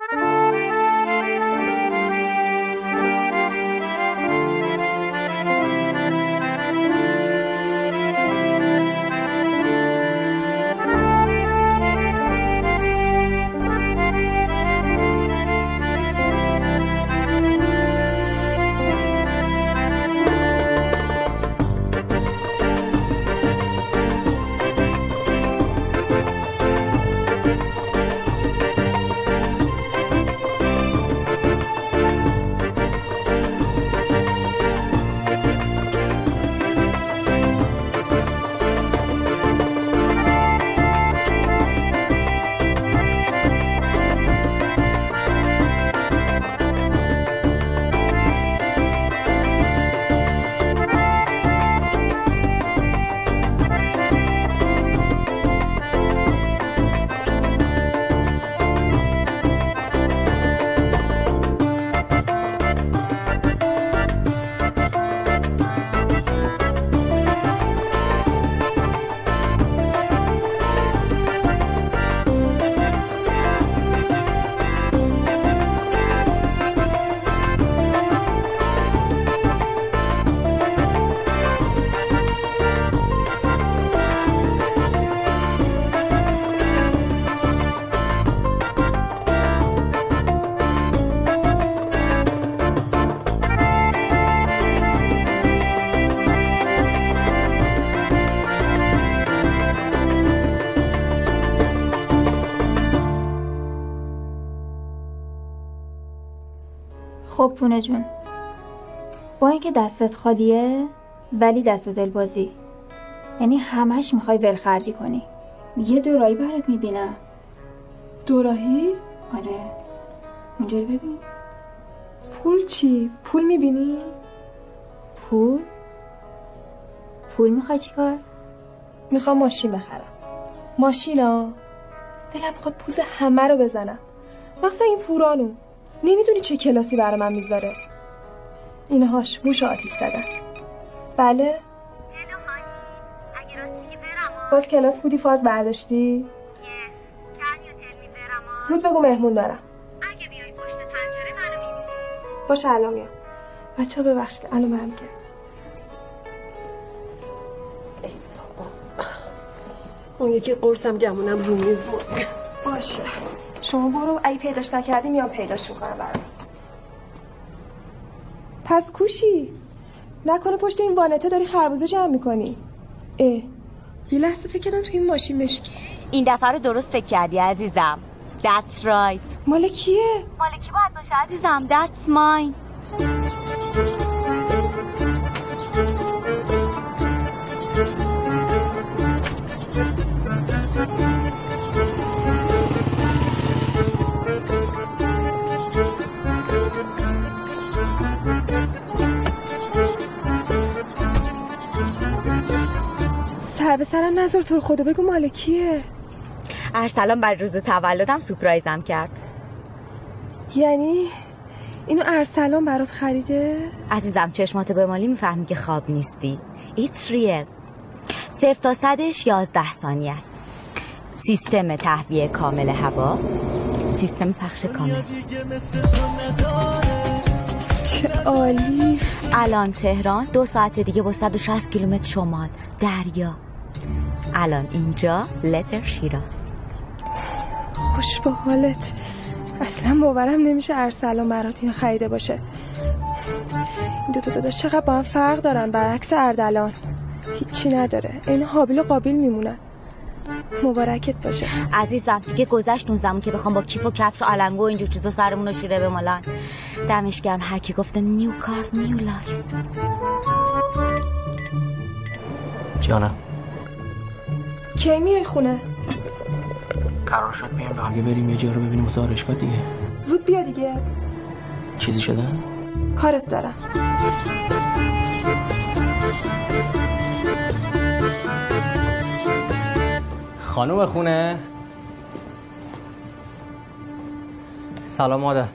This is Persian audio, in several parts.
خب پونه جون با اینکه دستت خالیه ولی دست و دل بازی یعنی همش می‌خوای ولخرجی کنی یه دورایی برات می‌بینم دوراهی؟ آره اونجوری ببین پول چی؟ پول می‌بینی؟ پول؟ پول می‌خوای چیکار؟ می‌خوام ماشین بخرم ماشین ها دلم می‌خواد پوز همه رو بزنم مخصوصا این پورانو نمی‌دونی چه کلاسی برای من می‌ذاره. اینهاش موش آتیش زدن. بله؟ باز کلاس بودی فاز برداشتی؟ زود بگو مهمون دارم. باشه الان میام. بچه ها ببخشید الان برم که اون یکی قرصم گمونم رو میز بود. باشه. شما برو ای پیداش نکردی میام پیداش می‌کنم برام پس کوشی؟ نکنه پشت این وانته داری خربوزه جمع می‌کنی. اه. یه لحظه فکر کردم تو این ماشین مشکی. این دفعه رو درست فکر کردی عزیزم. That's right. مال کیه؟ مال کی باید باشه عزیزم؟ That's mine. سر به سرم نظر تو رو خدا بگو مال کیه؟ ارسلان بر روز تولدم سپرایزم کرد. یعنی اینو ارسلان برات خریده؟ عزیزم چشماتو به مالی می‌فهمی که خواب نیستی. It's real. صرف تا صدش یازده ثانیه است. سیستم تهویه کامل هوا. سیستم پخش کامل. چه عالی. الان تهران دو ساعت دیگه با 160 کیلومتر شمال. دریا. الان اینجا لتر شیراز. خوش به حالت. اصلا باورم نمیشه ارسلان برات اینو خریده باشه. این دوتا دادا چقدر با هم فرق دارن؟ برعکس اردلان. هیچی نداره. این حابیل و قابیل میمونن. مبارکت باشه. عزیزم دیگه گذشت اون زمان که بخوام با کیف و کفش و علنگو و اینجور چیزا سرمون رو شیره بمالن. دمش گرم. هر کی گفته new car new life. جانم. کی میای خونه؟ قرار شد بیایم با هم دیگه بریم یه جا رو ببینیم واسه آرایشگاه دیگه. زود بیا دیگه. چیزی شده؟ کارت دارم. خانوم خونه. سلام مادر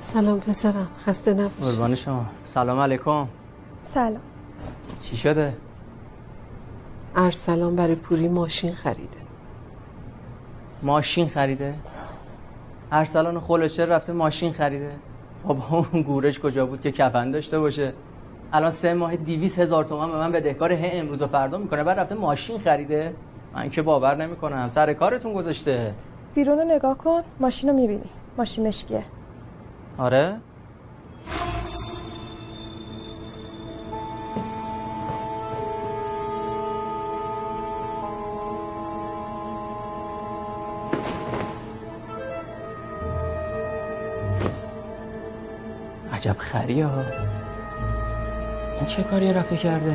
سلام پسرم. خسته نباش. قربان شما. سلام علیکم. سلام. چی شده؟ ارسلان برای پوری ماشین خریده. ماشین خریده؟ ارسلان خلوچه رفته ماشین خریده. بابا اون گورش کجا بود که کفن داشته باشه؟ الان سه ماه دیویس هزار تومن به من بدهکار هه امروز و فردا می‌کنه. بعد رفته ماشین خریده. من که باور نمی‌کنم. سر کارتون گذاشته. بیرون رو نگاه کن. ماشین رو می‌بینی. ماشین مشکیه. آره؟ عجب خریه ها. این چه کاری رفته کرده؟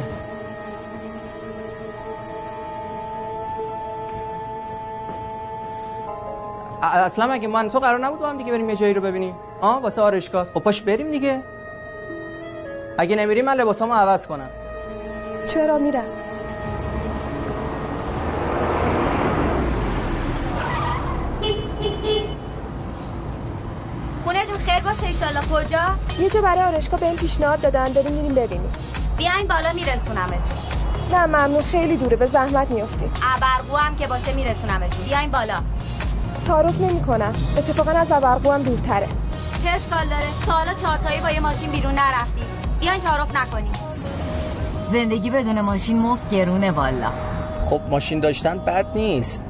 اصلا مگه من تو قرار نبود با هم دیگه بریم یه جایی رو ببینیم؟ آه واسه آرشگاه خب پاش بریم دیگه. اگه نمیریم من لباسامو عوض کنم. چرا میرم؟ خیر باشه ایشالله کجا؟ یه جا برای آرشگاه بهم پیشنهاد دادن. بریم میریم ببینیم. بیاین بالا میرسونمتون. نه ممنون. خیلی دوره. به زحمت میفتیم ابرقو هم که باشه میرسونمتون. بیاین بالا. تعارف نمی‌کنم. اتفاقا از ابرقو هم دورتره. چه اشکال داره؟ تا حالا چهارتایی با یه ماشین بیرون نرفتی. بیاین تعارف نکنیم. زندگی بدون ماشین مفت گرونه والا. خب ماشین داشتن بد نیست.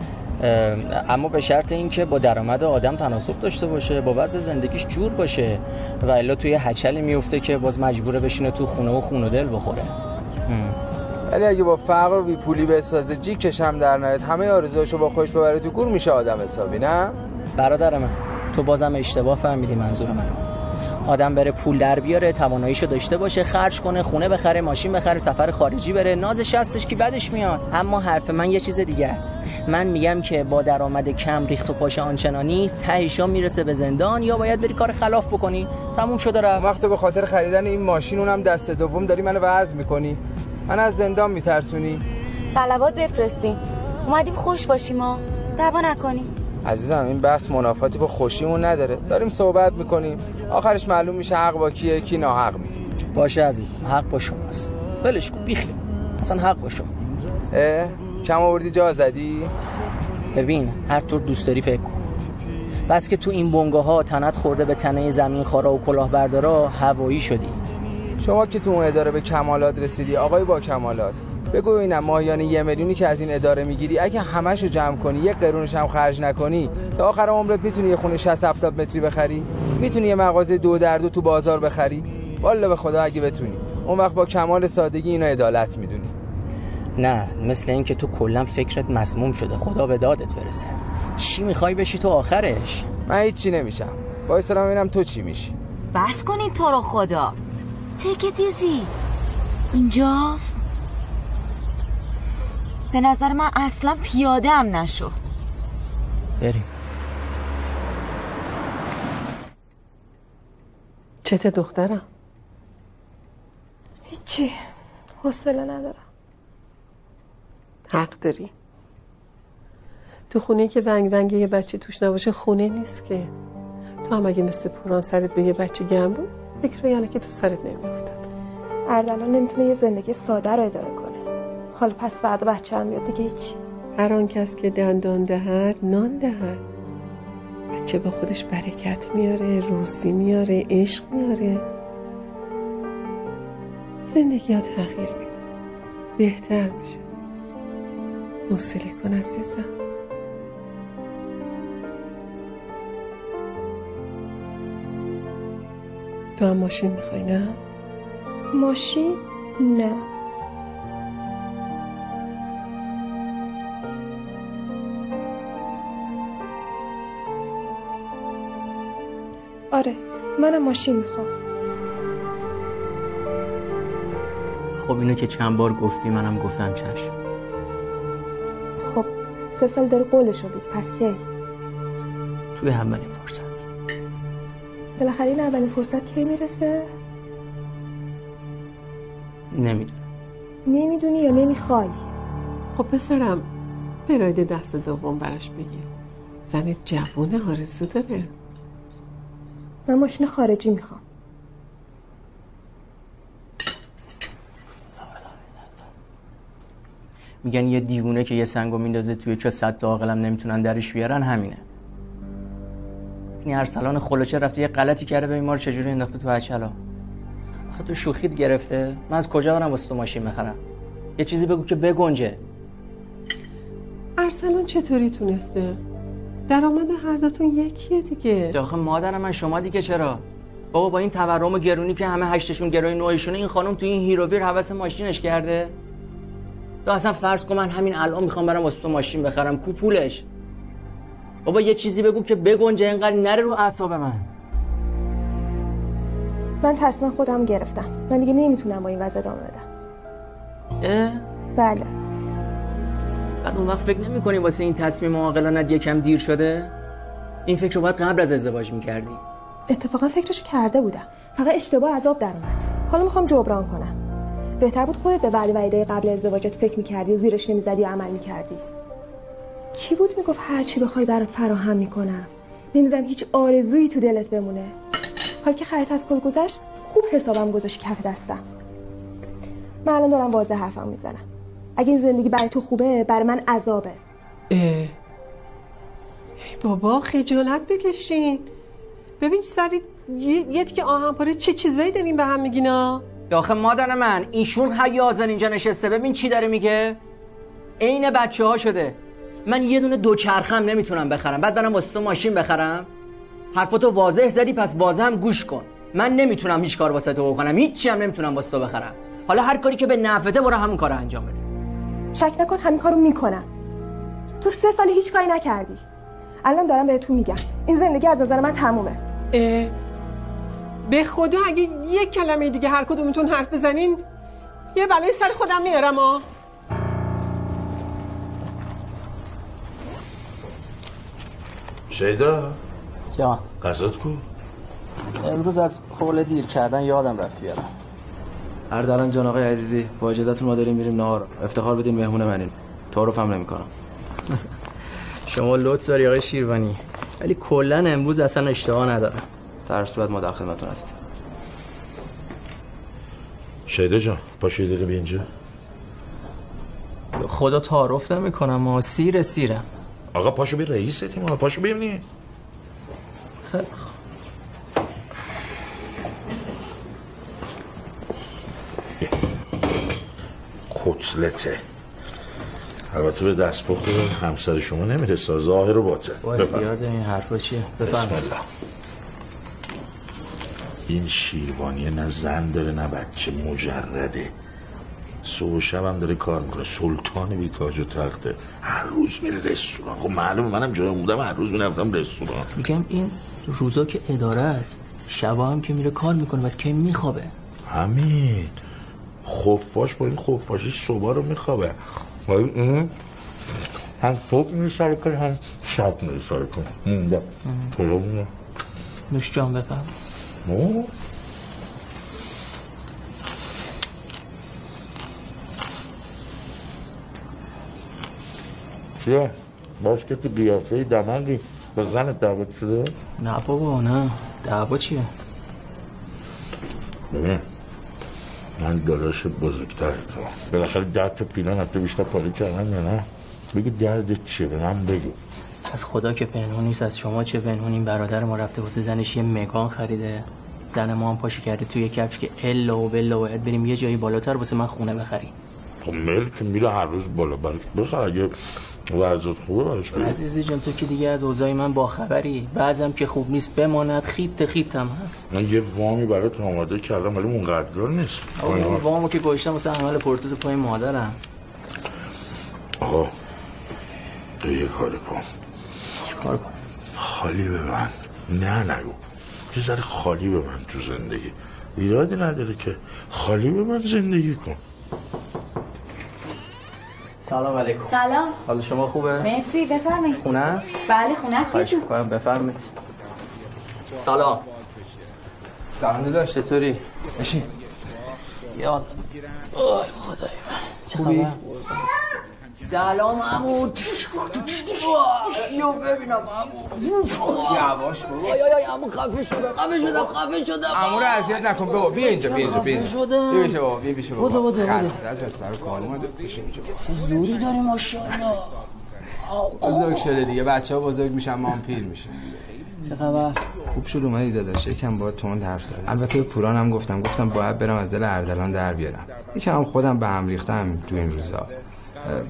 اما به شرط اینکه با درآمد آدم تناسب داشته باشه با وضع زندگیش جور باشه و الا توی هچلی میفته که باز مجبوره بشینه تو خونه و خون و دل بخوره. ولی اگه با فقر و بیپولی بسازه جیکش هم در نیاد. همه آرزوهاشو با خوش ببره تو گور میشه آدم حسابی نه؟ برادر من تو بازم اشتباه فهمیدی منظور من. آدم بره پول در بیاره تواناییشو داشته باشه خرج کنه خونه بخره ماشین بخره سفر خارجی بره. نازش هستش که بدش میاد. اما حرف من یه چیز دیگه است. من میگم که با درآمد کم ریخت و پاش آنچنانی تهیشا می‌رسه به زندان یا باید بری کار خلاف بکنی؟ تموم شده رفت. وقت به خاطر خریدن این ماشین اونم دست دوم داری منو وضع می‌کنی. من از زندان میترسونی. سلوات بفرستیم اومدیم خوش باشیم ما دعوا نکنیم عزیزم این بحث منافاتی با خوشیمون نداره. داریم صحبت می‌کنیم. آخرش معلوم میشه حق با کیه کی ناحق میگه. باشه عزیز حق با شماست. ولش کن بیخیال اصلا حق با شما. کم آوردی جا زدی؟ ببین هر طور دوست داری فکر کن. بس که تو این بنگاه ها تنت خورده به تنه زمین خارا و کلاهبردارا هوایی شدی. شما که تو اون اداره به کمالات رسیدی آقای با کمالات بگو اینم ماهیانه یه میلیونی که از این اداره می‌گیری اگه همشو جمع کنی یک قرونش هم خرج نکنی تا آخر عمرت می‌تونی یه خونه 60 70 متری بخری؟ می‌تونی یه مغازه دو در دو تو بازار بخری؟ والا به خدا اگه بتونی. اون وقت با کمال سادگی اینو عدالت می‌دونی. نه مثل این که تو کلا فکرت مسموم شده. خدا به دادت برسه. چی می‌خوای بشی تو آخرش؟ من هیچی نمیشم. با سلام ببینم تو چی میشی؟ بس کنین تو رو خدا. تک تیزی اینجاست؟ به نظر من اصلا پیاده هم نشو بریم. چته دخترم؟ هیچی حوصله ندارم. حق داری. تو خونه که ونگ ونگ یه بچه توش نباشه خونه نیست که. تو هم اگه مثل پوران سرت به یه بچه گرم بود فکر یعنی که تو سرت نمیافتاد اردلان نمی‌تونه یه زندگی ساده رو اداره کنه. حالا پس فردا بچه هم بیاد دیگه هیچی. هر آن کس که دندان دهد نان دهد. بچه با خودش برکت میاره روزی میاره عشق میاره. زندگی ها تغییر می‌کنه. بهتر میشه. حوصله کن عزیزم. تو هم ماشین می‌خوای نه؟ ماشین؟ نه. آره منم ماشین می‌خوام. خب اینو که چند بار گفتی منم گفتم چشم. خب سه سال داری قولش رو بدی پس کی؟ توی اولین فرصت. بالاخره این اولین فرصت کی می‌رسه؟ نمی‌دونم. نمی‌دونی یا نمی‌خوای؟ خب پسرم برایده دست دوم براش بگیر. زن جوونه آرزو داره. من ماشین خارجی می‌خوام. میگن یه دیوونه که یه سنگو میندازه توی چه صد تا عاقلم نمی‌تونن درش بیارن همینه. این ارسلان خلوچه رفته یه غلطی کرده به ما رو چجوری انداخته تو هچلا آخه تو شوخیت گرفته. من از کجا برم واسه تو ماشین بخرم؟ یه چیزی بگو که بگنجه. ارسلان چطوری تونسته؟ درآمد هر دوتون یکیه دیگه. آخه مادر من شما دیگه چرا؟ بابا با این تورم و گرونی که همه هشتشون گروی نوعشونه این خانم تو این هیروویر حوس ماشینش کرده؟ تو اصلا فرض کن من همین الان می‌خوام برم واسه ماشین بخرم کو پولش؟ بابا یه چیزی بگو که بگنجه اینقدر نره رو اعصاب من. من تصمیم خودم گرفتم. من دیگه نمی‌تونم با این وضع ادامه بدم. اه؟ بله. بعد اون وقت فکر نمی کنی واسه این تصمیم عاقلانت یکم دیر شده؟ این فکر رو باید قبل از ازدواج می‌کردی اتفاقا فکرشو کرده بودم. فقط اشتباه عذاب در اومد. حالا می‌خوام جبران کنم. بهتر بود خودت به وعده وعیدای قبل ازدواجت فکر می‌کردی و زیرش نمی‌زدی و عمل می‌کردی. کی بود می‌گفت هر چی بخوای برات فراهم می‌کنم؟ نمی‌ذارم هیچ آرزویی تو دلت بمونه. حال که خرید از پل گذشت خوب حسابم گذاشت کف دستم. من الان دارم واضح حرفم می‌زنم. اگه این زندگی برای تو خوبه برای من عذابه. اه. ای بابا خجالت بکشین. ببین سری یه, یه که آهن پاره چه چیزایی داریم به هم میگینا آخه مادر من ایشون حیازن اینجا نشسته. ببین چی داره میگه؟ عین بچه ها شده. من یه دونه دوچرخم نمی‌تونم بخرم. بعد برم واسه ماشین بخرم. حرفاتو واضح زدی پس واضح هم گوش کن. من نمی‌تونم هیچ کار واسه تو بکنم. هیچی هم نمی‌تونم واسه تو بخرم. حالا هر کاری که به نفعته برو همون کارو انجام بده. شک نکن همین کارو می‌کنم. تو سه سال هیچ کاری نکردی. الان دارم بهتون میگم. این زندگی از نظر من تمومه. اه. به خدا اگه یک کلمه دیگه هر کدومتون حرف بزنین یه بلای سر خودم میارم ها شیدا؟ جان. غذات کو؟ امروز از حول دیر کردن یادم رفت بیارم. اردلان جان آقای عزیزی با اجازهتون ما داریم میریم نهار. افتخار بدین مهمون منین تعارف هم نمی‌کنم. شما لطف داری آقای شیروانی. ولی کلا امروز اصلا اشتباه ندارم. در صورت ما در خدمتتون هستیم. شیدا جان پاشو دقیقه بیا اینجا. خدا تعارف نمی‌کنم و سیر سیرم. آقا پاشو بیا رئیس تیم آقا پاشو ببینی خیلی کتلته البته به دست پخت همسر شما نمی‌رسه. ظاهر و باطن. با اختیار این حرفا چیه؟ بسم بفرمایید الله. این شیروانی نه زن داره نه بچه مجرده. صبح و شب هم داره کار می‌کنه. سلطان بی تاج و تخته هر روز میره رستوران. خب معلومه منم جای بودم. هر روز می‌رفتم رستوران. میگم این روزا که اداره است شبا هم که میره کار می‌کنه بس کی میخوابه؟ همین. خفاش با این خفاشی صبح رو میخوابه. ولی این هم صبح میره سر کار هم شب میره سر کار. مونده. کجا مونده؟ نوش جان اوه. چیه؟ باز که تو قیافه دمنگی با زنت دعوت شده؟ نه بابا نه. دعوا چیه؟ ببین. من داداش بزرگتر تو. بالاخره ده تا پیلان تو بیشتر پاره کردن یا نه؟ بگو درد چیه به من بگو. از خدا که پنهون نیست از شما چه پنهون این برادر ما رفته واسه زنش یه مگان خریده. زن ما هم پاشی کرده توی کفش که الا و بلا باید بریم یه جایی بالاتر واسه من خونه بخریم. خب میل که میره هر روز بالا. بر بخر اگه وضعت خوبه براش. عزیزی جان تو که دیگه از اوضاع من باخبری. بعضم که خوب نیست بماند خیت خیت هم هست. من یه وامی برات آماده کردم ولی اونقدر نیست. این وامو که گوشتم واسه عمل پورتوز پای مادرم. آقا تو یه کاری کن. چیکار کنم خالی ببند نه نگو. یه ذره خالی ببند تو زندگی. ایرادی نداره که خالی ببند زندگی کن. سلام علیکم. سلام. حال شما خوبه؟ مرسی بفرمایید. خونه است؟ بله خونه است. خواهش. می‌کنم بفرمایید. سلام. سلام داداش چطوری؟ بشین. یاد. آی خدای من. چه سلام عمو یو ببینم. عمو یواش بابا آی آی عمو خفه شدم خفه شدم خفه شدم. امو رو اذیت نکن. بابا بیا اینجا بیا اینجا بیا اینجا. بیا پیش بابا بیا پیش بابا. بودو، بودو،. خسته از سر کار اومده. بشین اینجا. زوری داری ماشاءالله. بزرگ شده دیگه. بچه ها بزرگ میشن ما هم پیر میشن چه خبر؟ خوب شد اومدی داداش. یکم با تون حرف زد البته به پوران هم گفتم. گفتم باید برم از دل اردلان در بیارم. یکم خودم به هم ریختم تو این روزا.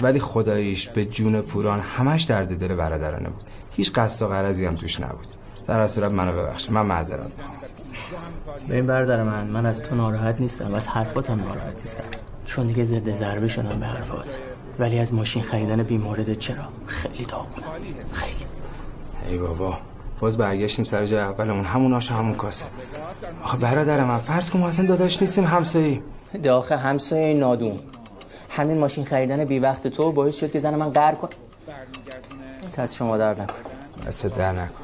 ولی خداییش به جون پوران همش درد دل برادرانه بود. هیچ قصد و غرضی هم توش نبود. در صورت منو ببخش. من معذرت می‌خوام. ببین برادر من من از تو ناراحت نیستم از حرفات هم ناراحت نیستم. چون دیگه ضد ضربه شدم به حرفات. ولی از ماشین خریدن بیموردت چرا؟ خیلی داغونم خیلی. ای بابا باز برگشتیم سر جای اولمون. همون آش و همون کاسه. آخه برادر من فرض کن ما اصلا داداش نیستیم همسایه داخل همسایه نادون. همین ماشین خریدن بی وقت تو باعث شد که زن من قهر کن. دست شما در نکن. دست در نکن.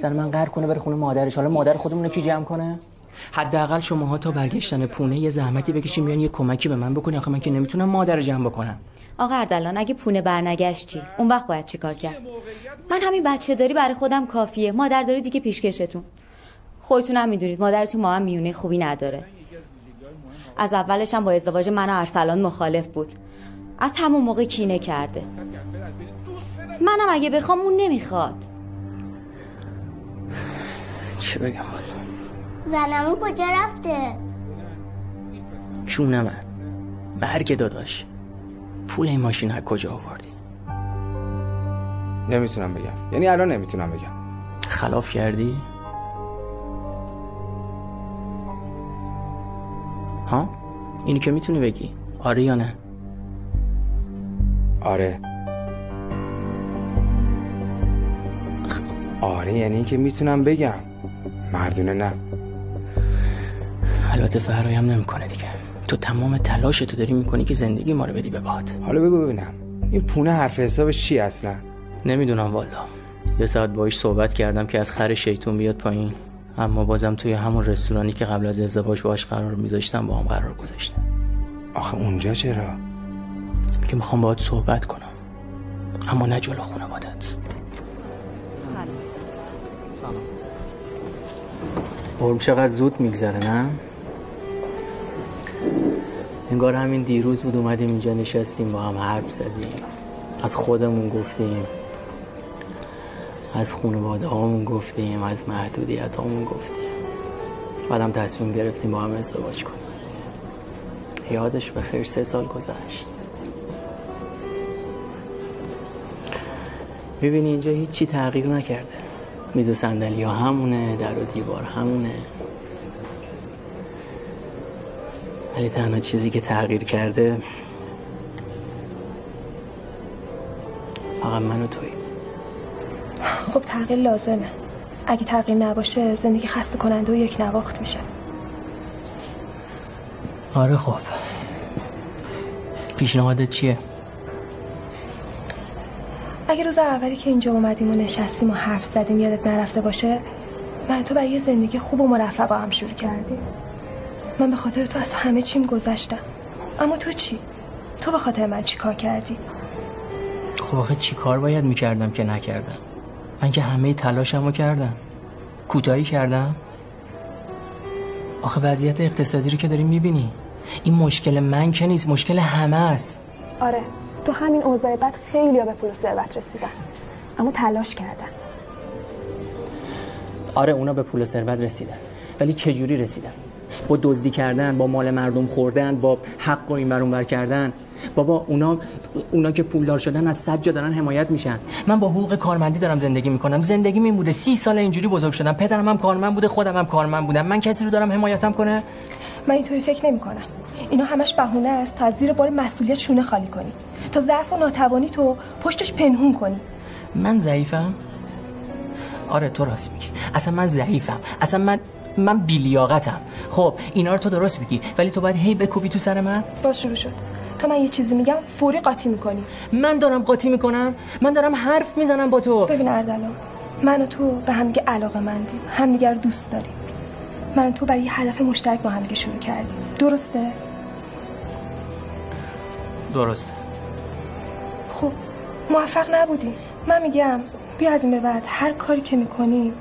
زن من قهر کنه بره خونه مادرش. حالا مادر خودمون رو کی جمع کنه؟ حداقل شماها تا برگشتن پونه یه زحمتی بکشین بیان یه کمکی به من بکنی. آخه من که نمی‌تونم مادر رو جمع بکنم. آقا اردلان اگه پونه برنگشت چی؟ اون وقت باید چیکار کرد؟ من همین بچه داری برای خودم کافیه. مادر داری دیگه پیشکشتون. خودتون هم می‌دونید مادرتون ما هم میونه خوبی نداره. از اولش هم با ازدواج من و ارسلان مخالف بود. از همون موقع کینه کرده. منم اگه بخوام اون نمی‌خواد. چه بگم؟ زنمون کجا رفته؟ جون من مرگ داداش. پول این ماشین از کجا آوردی؟ نمی‌تونم بگم. یعنی الان نمی‌تونم بگم. خلاف کردی؟ ها؟ اینی که می‌تونی بگی. آره یا نه؟ آره. آره یعنی اینکه می‌تونم بگم. مردونه نه. البته فرایم نمی‌کنه دیگه تو تمام تلاش تو داری می‌کنی که زندگی ما رو بدی به باد. حالا بگو ببینم. این پونه حرف حسابش چی اصلا؟ نمی‌دونم والا. یه ساعت باش صحبت کردم که از خر شیطون بیاد پایین. اما بازم توی همون رستورانی که قبل از ازدواج باش قرار میذاشتم با هم قرار گذاشته آخه اونجا چرا؟ که می‌خوام باهات صحبت کنم. اما نه جلو خانوادت قرم چقدر زود میگذره نه؟ انگار همین دیروز بود اومدیم اینجا نشستیم با هم حرف زدیم. از خودمون گفتیم. از خانواده هامون گفتیم از محدودیت هامون گفتیم. بعدم تصمیم گرفتیم با هم ازدواج کنیم. یادش به خیر سه سال گذشت. ببینی اینجا هیچی تغییر نکرده. میز و صندلی ها همونه در و دیوار همونه. ولی تنها چیزی که تغییر کرده فقط من و توی خب تغییر لازمه اگه تغییر نباشه زندگی خسته کننده و یک نواخت میشه آره خب پیشنهادت چیه؟ اگه روز اولی که اینجا اومدیم و نشستیم و حرف زدیم یادت نرفته باشه من تو برای یه زندگی خوب و مرفه با هم شروع کردیم من به خاطر تو از همه چیم گذشتم اما تو چی؟ تو به خاطر من چی کار کردی؟ خب آخه چی کار باید می‌کردم که نکردم من که همه تلاشمو کردم. کوتاهی کردم. آخه وضعیت اقتصادی رو که داری می‌بینی. این مشکل من که نیست مشکل همه است. آره تو همین اوضاع بد خیلی به پول و ثروت رسیدن. اما تلاش کردن. آره اونا به پول و ثروت رسیدن. ولی چجوری رسیدن؟ با دزدی کردن با مال مردم خوردن با حق و این بر کردن. بابا اونا اونا که پولدار شدن از صد جا دارن حمایت میشن. من با حقوق کارمندی دارم زندگی می‌کنم. زندگی این بوده سی سال اینجوری بزرگ شدم. پدرم هم کارمند بوده خودم هم کارمند بودم. من کسی رو دارم حمایتم کنه؟ من اینطوری فکر نمی کنم اینا همش بهونه است. تا از زیر بار مسئولیت شونه خالی کنی تا ضعف و ناتوانی تو پشتش پنهون کنی. من ضعیفم؟ آره تو راست میگی. اصلا من ضعیفم. اصلا من من بیلیاقتم. خب اینا رو تو درست میگی. ولی تو باید هی بکوبی تو سر من؟ باز شروع شد. تا من یه چیزی میگم فوری قاطی می‌کنی. من دارم قاطی می‌کنم؟ من دارم حرف می‌زنم با تو. ببین اردلان من و تو به همدیگه علاقه مندیم. همدیگه رو دوست داریم. من و تو برای یه هدف مشترک با همدیگه شروع کردیم. درسته؟ درسته. خب موفق نبودیم من میگم بیا از این به بعد هر کاری که می‌کنیم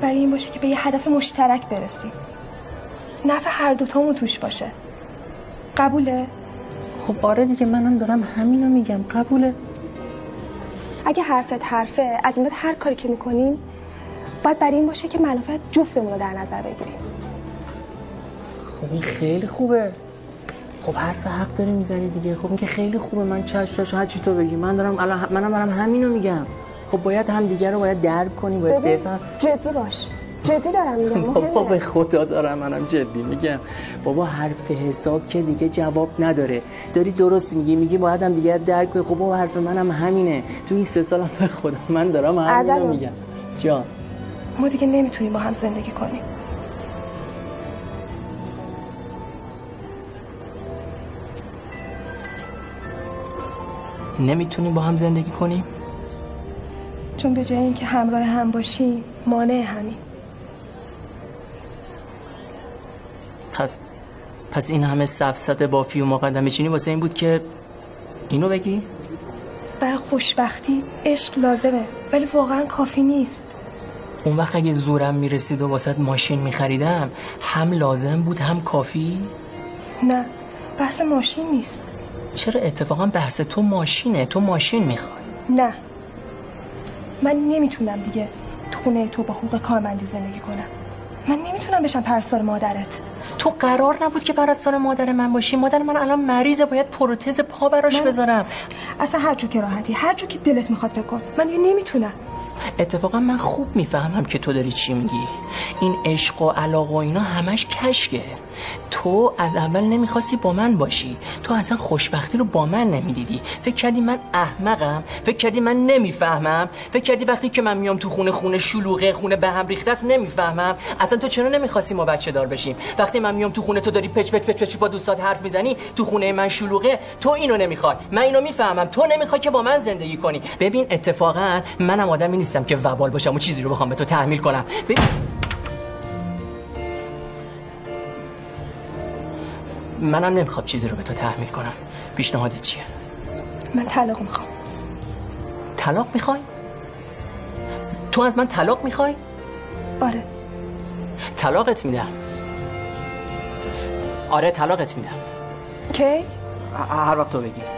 برای این باشه که به یه هدف مشترک برسیم نفع هر دوتامون توش باشه. قبوله؟ خب آره دیگه منم دارم همینو میگم. قبوله. اگه حرفت حرفه از این بعد هر کاری که می‌کنیم باید برای این باشه که منافع جفتمون رو در نظر بگیریم. خب این خیلی خوبه. خب حرف حق داری می‌زنی دیگه. خب این که خیلی خوبه. من چش چش هر چی تو بگی. من دارم الان منم دارم همینو میگم. خب باید هم دیگه رو باید درک کنی باید بفهم. جدی باش. جدی دارم میگم بابا. به خدا دارم منم جدی میگم. بابا حرف حساب که دیگه جواب نداره. داری درست میگی میگی باید هم دیگه درک کنی. خب بابا حرف منم همینه. تو این سه سالم به خدا من دارم همینو. میگم. جان. ما دیگه نمی‌تونیم با هم زندگی کنیم. نمی‌تونیم با هم زندگی کنیم؟ چون به جای اینکه همراه هم باشیم مانع همین. پس پس این همه سفسطه بافی و مقدمه چینی واسه این بود که اینو بگی؟ برای خوشبختی عشق لازمه ولی واقعا کافی نیست. اون وقت اگه زورم می‌رسید و واسه ماشین میخریدم هم لازم بود هم کافی؟ نه بحث ماشین نیست. چرا اتفاقا بحث تو ماشینه؟ تو ماشین می‌خوای. نه. من نمی‌تونم دیگه تو خونه تو با حقوق کارمندی زندگی کنم. من نمی‌تونم بشم پرستار مادرت. تو قرار نبود که پرستار مادر من باشی. مادر من الان مریضه باید پروتز پا براش من- بذارم. اصلا هر جو که راحتی هر جو که دلت می‌خواد بکن. من دیگه نمی‌تونم. اتفاقا من خوب می‌فهمم که تو داری چی میگی. این عشق و علاقه و اینا همش کشکه. تو از اول نمی‌خواستی با من باشی. تو اصلا خوشبختی رو با من نمی‌دیدی. فکر کردی من احمقم. فکر کردی من نمی‌فهمم. فکر کردی وقتی که من میام تو خونه خونه شلوغه خونه به هم ریخته است نمی‌فهمم. اصلا تو چرا نمی‌خواستی ما بچه دار بشیم؟ وقتی من میام تو خونه تو داری پچ پچ پچ پچ با دوستات حرف می‌زنی تو خونه من شلوغه تو اینو نمی‌خوای. من اینو می‌فهمم. تو نمی‌خوای که با من زندگی کنی. ببین اتفاقا منم آدمی نیستم که وبال باشم و چیزی رو بخوام به تو تحمیل کنم. ببین منم نمی‌خوام چیزی رو به تو تحمیل کنم. پیشنهادت چیه؟ من طلاق می‌خوام. طلاق می‌خوای؟ تو از من طلاق می‌خوای؟ آره. طلاقت میدم. آره طلاقت میدم. کی؟ هر وقت تو بگی.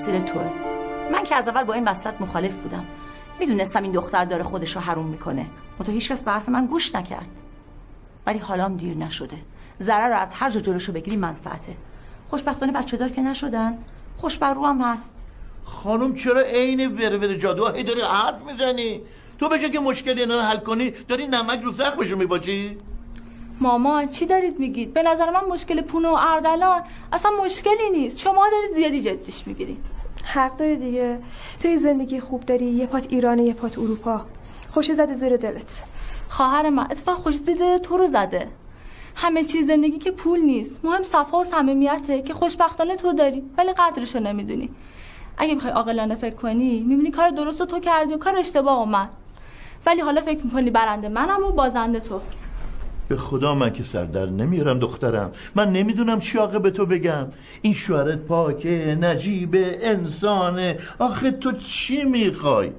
تقصیر توه. من که از اول با این وسط مخالف بودم. می‌دونستم این دختر داره خودش رو حروم می‌کنه. منتها هیچکس به حرف من گوش نکرد. ولی حالام دیر نشده. ضرر از هر جا جلوشو بگیری منفعته. خوشبختانه بچه دار که نشدن. خوش بر رو هم هست. خانم چرا عین ورور جادو؟ هی داری حرف می‌زنی. تو جای که مشکل اینا رو حل کنی داری نمک رو زخمشو میباچی مامان چی دارید میگید؟ به نظر من مشکل پونه و اردلان اصلا مشکلی نیست. شما دارید زیادی جدیش می‌گیرید. حق داری دیگه. تو یه زندگی خوب داری یه پات ایران یه پات اروپا. خوشی زده زیر دلت. خواهر من اتفاق خوش دیده تو رو زده. همه چیز زندگی که پول نیست. مهم صفا و صمیمیته که خوشبختانه تو داری ولی قدرشو نمی‌دونی. اگه می‌خوای عاقلانه فکر کنی می‌بینی کار درست تو کردی و کار اشتباه من ولی حالا فکر می‌کنی برنده منم و بازنده تو. به خدا من که سر در نمیارم دخترم. من نمی‌دونم چی آقا به تو بگم. این شوهرت پاکه نجیبه انسانه آخه تو چی می‌خوای؟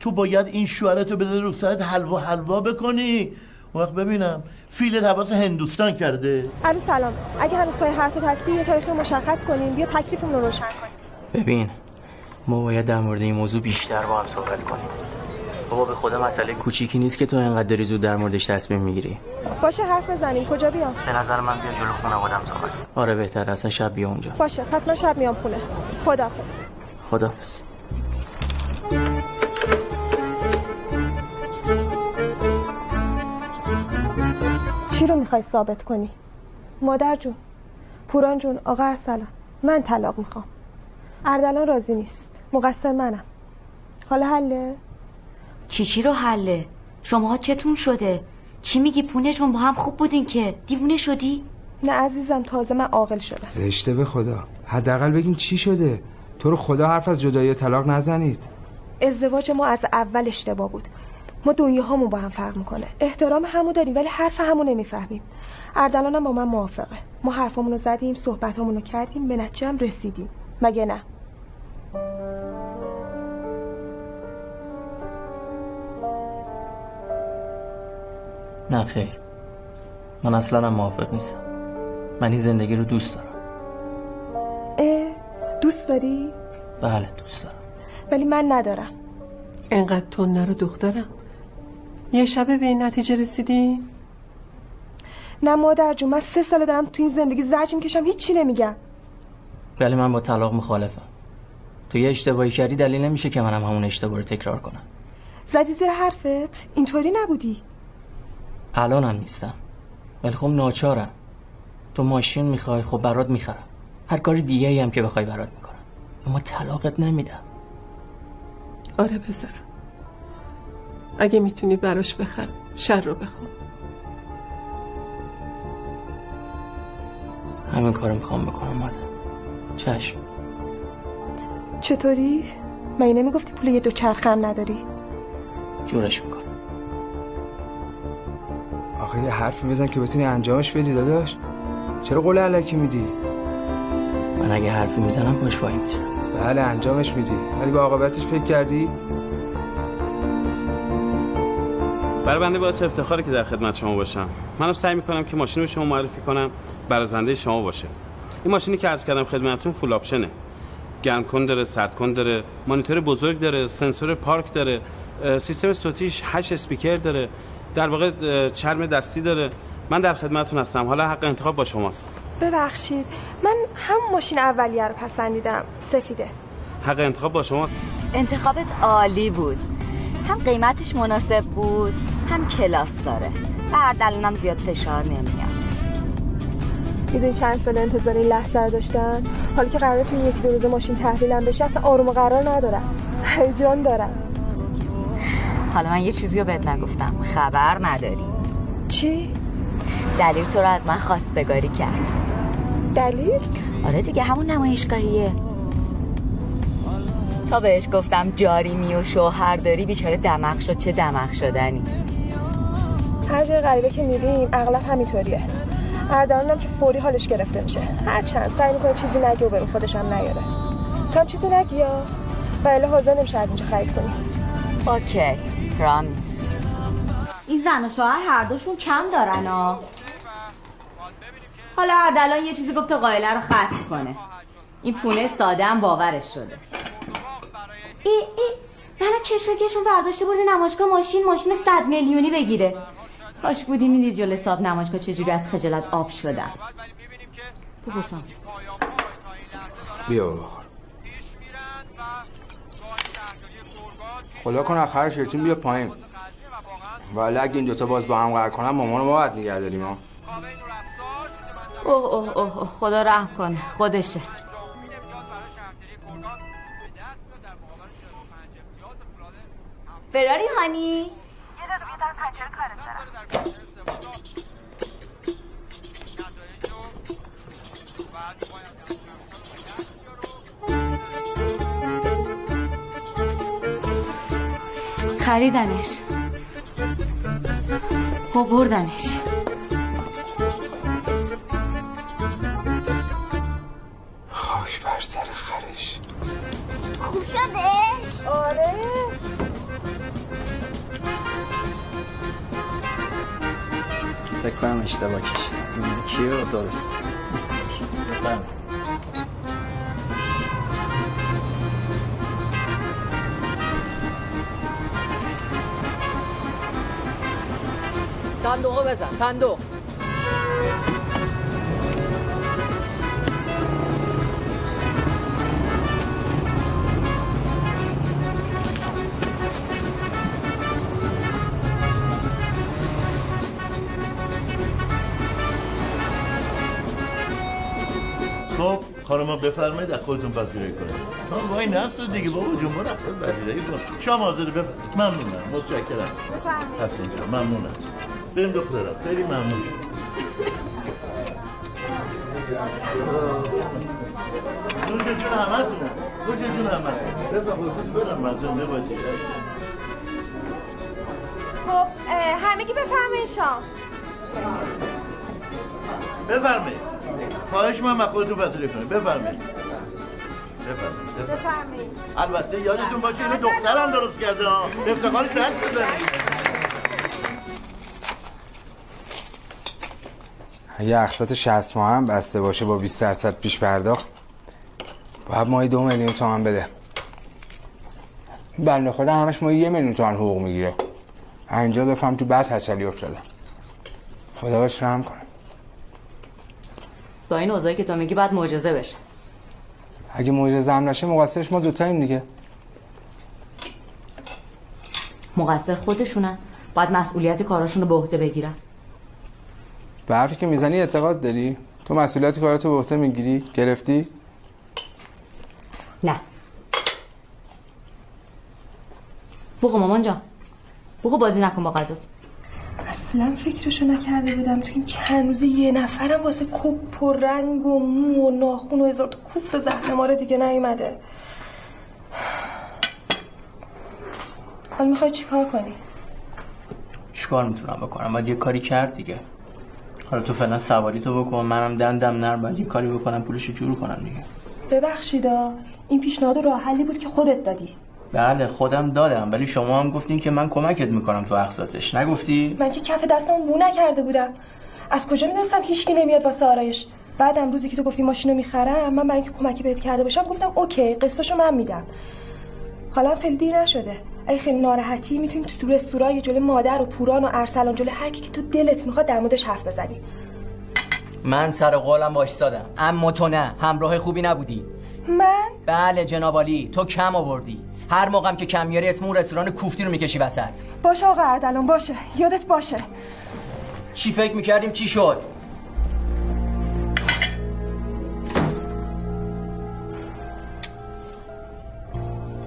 تو باید این شوهرت رو بذاری رو سرت حلوا حلوا بکنی. اون وقت ببینم فیلت حواس هندوستان کرده. علی سلام. اگه هنوز پای حرفت هستی یه تاریخ مشخص کنیم. بیا تکلیفمون رو روشن کنیم. ببین ما باید در مورد این موضوع بیشتر با هم صحبت کنیم. بابا به خدا مسئله کوچیکی نیست که تو انقدر داری زود در موردش تصمیم می‌گیری. باشه حرف بزنیم. کجا بیام به نظر من بیا جلو خونوادم صحبت آره بهتر اصلا شب بیا اونجا. باشه پس من شب میام خونه. خداحافظ. خدافظ چی رو می‌خوای ثابت کنی؟ مادر جون پوران جون آقا ارسلان من طلاق می‌خوام. اردلان راضی نیست. مقصر منم. حالا حله؟ چی چی رو حله؟ شما چتون شده. چی میگی پونشون با هم خوب بودین که. دیوونه شدی؟ نه عزیزم تازه من عاقل شدم. زشته به خدا. حداقل بگین چی شده؟ تو رو خدا حرف از جدایی و طلاق نزنید. ازدواج ما از اول اشتباه بود. ما دنیاهامون با هم فرق می‌کنه. احترام همو داریم ولی حرف همو نمی‌فهمیم. اردلان هم با من موافقه. ما حرفمون رو زدیم صحبتامون رو کردیم به نتیجه هم رسیدیم. مگه نه؟ نه خیر. من اصلا هم موافق نیستم. من این زندگی رو دوست دارم. اه دوست داری؟ بله دوست دارم. ولی من ندارم. انقدر تو نرو دخترم. یه شبه به این نتیجه رسیدی؟ نه مادر جون من سه ساله دارم تو این زندگی زجر می‌کشم هیچی نمیگم. ولی من با طلاق مخالفم. تو یه اشتباهی کردی دلیل نمیشه که منم همون اشتباه رو تکرار کنم. زدی زیر حرفت؟ اینطوری نبودی. الانم نیستم. ولی خب ناچارم. تو ماشین می‌خوای خب برات می‌خرم. هر کار دیگه ای هم که بخوای برات می‌کنم. اما طلاقت نمیدم. آره بذارم اگه می‌تونی براش بخر شر رو بخون همین کارو می‌خوام بکنم مادر چشم. چطوری؟ مگه نمی‌گفتی پول یه دو چرخم نداری؟ جورش می‌کنم. آخه یه حرفی بزن که بتونی انجامش بدی داداش. چرا قول علکی میدی؟ من اگه حرفی می‌زنم پشت وای میستم. بله انجامش میدی. ولی به عاقبتش فکر کردی؟ برای بنده باعث افتخاره که در خدمت شما باشم. منم سعی می‌کنم که ماشین به شما معرفی کنم برازنده شما باشه. این ماشینی که عرض کردم خدمتتون فول آپشنه گرم کن داره سرد کن داره مانیتور بزرگ داره سنسور پارک داره سیستم صوتیش 8 اسپیکر داره. در واقع چرم دستی داره. من در خدمتتون هستم. حالا حق انتخاب با شماست. ببخشید. من هم ماشین اولیه رو پسندیدم سفیده. حق انتخاب با شماست. انتخابت عالی بود. هم قیمتش مناسب بود هم کلاس داره. بعد الانم زیاد فشار نمیاد. می‌دونی چند سال انتظار این لحظه رو داشتم؟ حالا که قراره تو یکی دو روز ماشین تحویلم بشه اصلا آروم و قرار ندارم. هیجان دارم. حالا من یه چیزی رو بهت نگفتم. خبر نداری. چی؟ دلیل تو رو از من خواستگاری کرد. دلیل؟ آره دیگه همون نمایشگاهیه. تا بهش گفتم جاری می و شوهر داری بیچاره دمق شد. چه دمق شدنی؟ هر جای غریبه که میریم اغلب همینطوریه. اردلانم که فوری حالش گرفته میشه. هر چند سعی می‌کنه چیزی نگه و برو خودش هم نیاره. تو هم چیزی نگی یا؟ ولی حاضر نمیشه از اینجا خرید کنی. اوکی. پرامیس این زن و شوهر هر دوشون کم دارن ها حالا اردلان یه چیزی گفت تا قائله رو ختم کنه. این پونه ساده هم باورش شده. ای ای منو کش و کشون برداشته برده نمایشگاه ماشین ماشین صد میلیونی بگیره. کاش بودی می‌دید جلو حساب نمایشگاه چجوری از خجالت آب شدم. بخوصم بیا خدا کن آخر شیطون بیا پایین. ولی اگه این دوتا باز با هم قرار کنم مامان ما باید نگه داریم ها اوه اوه اوه خدا رحم کنه خودشه. فراری هانی؟ یه دقیقه پنجره کارت دارم خریدنش. خب بردنش. خاک بر سر خرش. خوب شده؟ آره. فکر کنم اشتباه کشیدم. کیو؟ درست بله. صندوق بزن صندوق خب خانم بفرمایید از خودتون پذیرایی کنید. تو وای نست دیگه بابا جون برو پذیرایی کن شما حاضر بفرمایید. ممنونم متشکرم. پس اینجا ممنونم. بریم دخترم خیلی ممنون. نوش جون همه تون نوش جون همه بفرم خودتون برم من زنده باشی خب همگی بفرمایید شام بفرمایید. خواهش من من خودتون پذیرایی کنید. بفرمایید. بفرمایید. بفرمایید. البته یادتون باشه اینو دخترم درست کرده ها افتخارش دست بزنید. اگه اقساط 60 ماه هم بسته باشه با 20 درصد پیش پرداخت باید ماهی دو میلیون تومن بده. بنده خدا همش ماهی یه میلیون تومن حقوق می‌گیره. اینجا بفهم تو بعد تسلی افتاده. خدا باش رحم کنه. با این اوضاعی که تو میگی بعد معجزه بشه. اگه معجزه هم نشه مقصرش ما دوتاییم دیگه. مقصر خودشونن باید مسئولیت کاراشون رو به عهده بگیرن. به حرفی که می‌زنی اعتقاد داری؟ تو مسئولیت کاراتو به عهده می‌گیری؟ گرفتی؟ نه. بگو مامان جان. بگو بازی نکن با غذات. اصلا فکرشو نکرده بودم تو این چند روزه یه نفرم واسه کپ و رنگ و مو و ناخون و هزار تا کوفت و زهرماره دیگه نیومده. حال می‌خوای چیکار کنی؟ چیکار می‌تونم بکنم؟ باید یه کاری کرد دیگه. حالا تو فعلا سواری تو بکن منم دندم نرم باید یه کاری بکنم پولشو جور کنم دیگه. ببخشیدا این پیشنهاد راه حلی بود که خودت دادی. بله خودم دادم ولی شما هم گفتین که من کمکت می‌کنم تو اقساطش نگفتی؟ من که کف دستم بو نکرده بودم. از کجا می‌دونستم هیچکی نمیاد واسه آرایش؟ بعد روزی که تو گفتی ماشینو می‌خرم من برای اینکه کمکی بهت کرده باشم گفتم اوکی قسطشو من میدم. حالا خیلی دیر نشده. اگه خیلی ناراحتی می‌تونیم تو رستوران جلوی مادر و پوران و ارسلان جلوی هر کی که تو دلت می‌خواد در موردش حرف بزنی. من سر قولم وایسادم اما تو نه. همراه خوبی نبودی. من؟ بله جنابالی تو کم آوردی. هر موقعم که کم میاری اسم اون رستوران کوفتی رو می‌کشی وسط. باشه آقا اردلان باشه. یادت باشه. چی فکر می‌کردیم؟ چی شد؟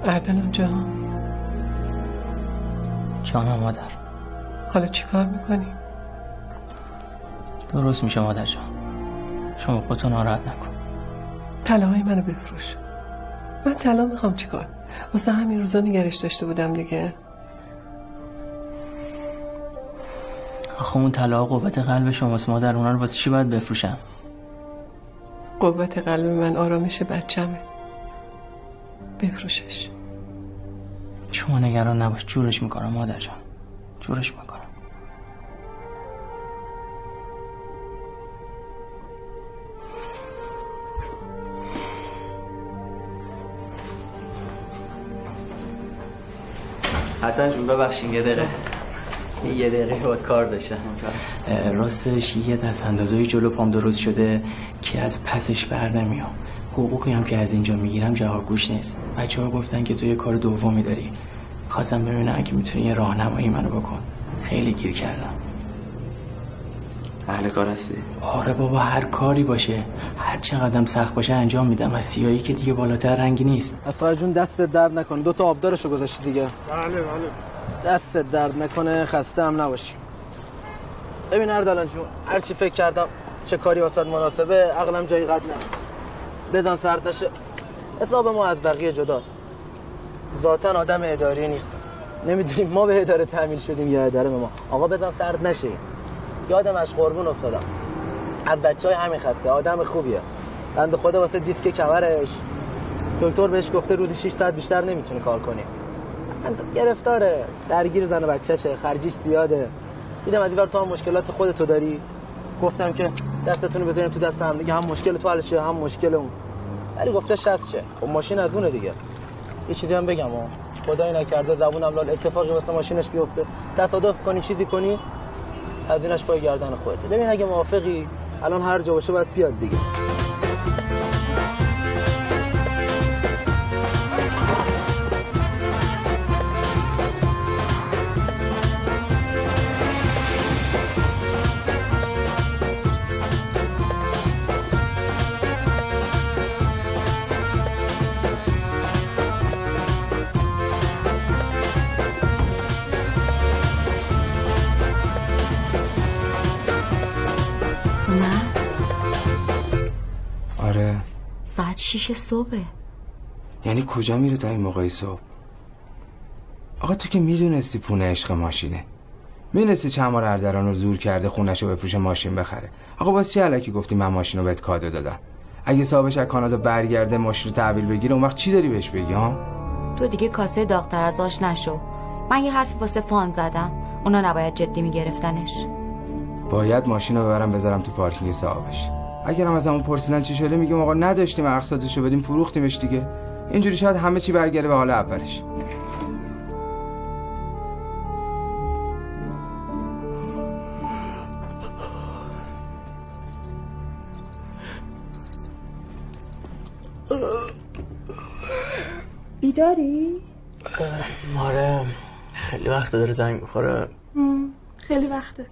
اردلان جان. جانم مادر. حالا چی کار می‌کنی؟ درست میشه مادر جان. شما خودتو ناراحت نکن. طلاهای منو بفروش. من طلا می‌خوام چیکار؟ واسه همین روزا نگرش داشته بودم دیگه. آخه اون طلا قوت قلب شماست مادر اونا رو واسه چی باید بفروشم؟ قوت قلب من آرامش بچمه بفروشش. شما نگران نباش. جورش می‌کنم مادر جان. جورش می‌کنم. حسن جون ببخشین یه دقیقه. یه دقیقه باید کار داشتم. راستش یه دست اندازه جلو پام درست شده که از پسش بر نمیام. حقوقی هم که از اینجا می‌گیرم جواب گوش نیست. بچه ها گفتن که تو یه کار دومی داری. خواستم ببینم اگه می‌تونی یه راهنمایی منو بکن. خیلی گیر کردم. اهل کار هستی؟ آره بابا هر کاری باشه. هر چقدرم سخت باشه انجام میدم از سیایی که دیگه بالاتر رنگی نیست. از جون دست درد نکنه. دو تا آبدارشو گذاشتی دیگه. بله بله. دست درد نکنه خسته هم نباشی. ببین اردلان جون هر چی فکر کردم چه کاری واسط مناسبه عقلم جایی قد نمید بزن سرد نشه حساب ما از بقیه جداست. ذاتا آدم اداری نیست. نمی‌دونیم ما به اداره تحمیل شدیم یا اداره ما. آقا بزن سرد نشه. یادم از قربون افتادم. از بچه های همین خطه. آدم خوبیه. بند خدا واسه دیسک کمرش. دکتر بهش گفته روزی 6 ساعت بیشتر نمی‌تونه کار کنی گرفتاره. درگیر زن و بچهشه. خرجیش زیاده. دیدم از این تو هم مشکلات خودتو داری. گفتم که دستتون رو بذاریم تو دست هم. دیگه هم مشکل تو حلشه هم مشکل اون. ولی گفته شست شه. خب ماشین از اونه دیگه. یه چیزی هم بگم ها. خدای نکرده زبونم لال. اتفاقی واسه ماشینش بیفته. تصادف کنی چیزی کنی هزینهش پای گردن خودت. ببین اگه موافقی الان هر جا باشه باید بیاد دیگه. شیش صبح یعنی کجا میره تا این موقعی صبح؟ آقا تو که می‌دونستی پونه عشق ماشینه. می‌دونستی چند بار اردران رو زور کرده خونش رو بفروشه ماشین بخره. آقا باز چی علکی گفتی من ماشین رو بهت کادو دادم؟ اگه صاحبش از کانادا برگرده ماشین رو تحویل بگیره اون وقت چی داری بهش بگی ها؟ تو دیگه کاسه داغتر از آش نشو. من یه حرفی واسه فان زدم. اونا نباید جدی میگرفتنش. باید ماشین رو ببرم بذارم تو پارکینگ صاحبش. اگرم از همون پرسیدن چی شده میگم آقا نداشتیم اقساطشو بدیم فروختیمش دیگه اینجوری شاید همه چی برگرده به حال اولش بیداری؟ ماره خیلی وقت داره زنگ بخوره خیلی وقته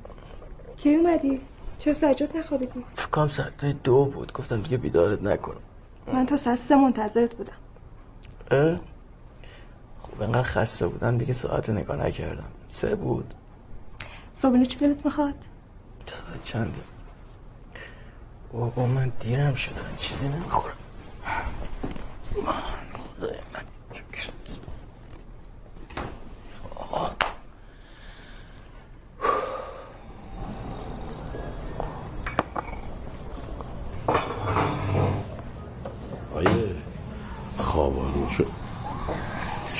کی اومدی؟ چرا سجاد نخوابیدی؟ فکرم ساعت دو بود. گفتم دیگه بیدارت نکنم. من تا ساعت سه منتظرت بودم. اه؟ خب انقدر خسته بودم دیگه ساعت نگاه نکردم. سه بود. صبحونه چی دلت می‌خواد؟ ساعت چنده؟ بابا من دیرم شده چیزی نمی‌خورم. خدای من.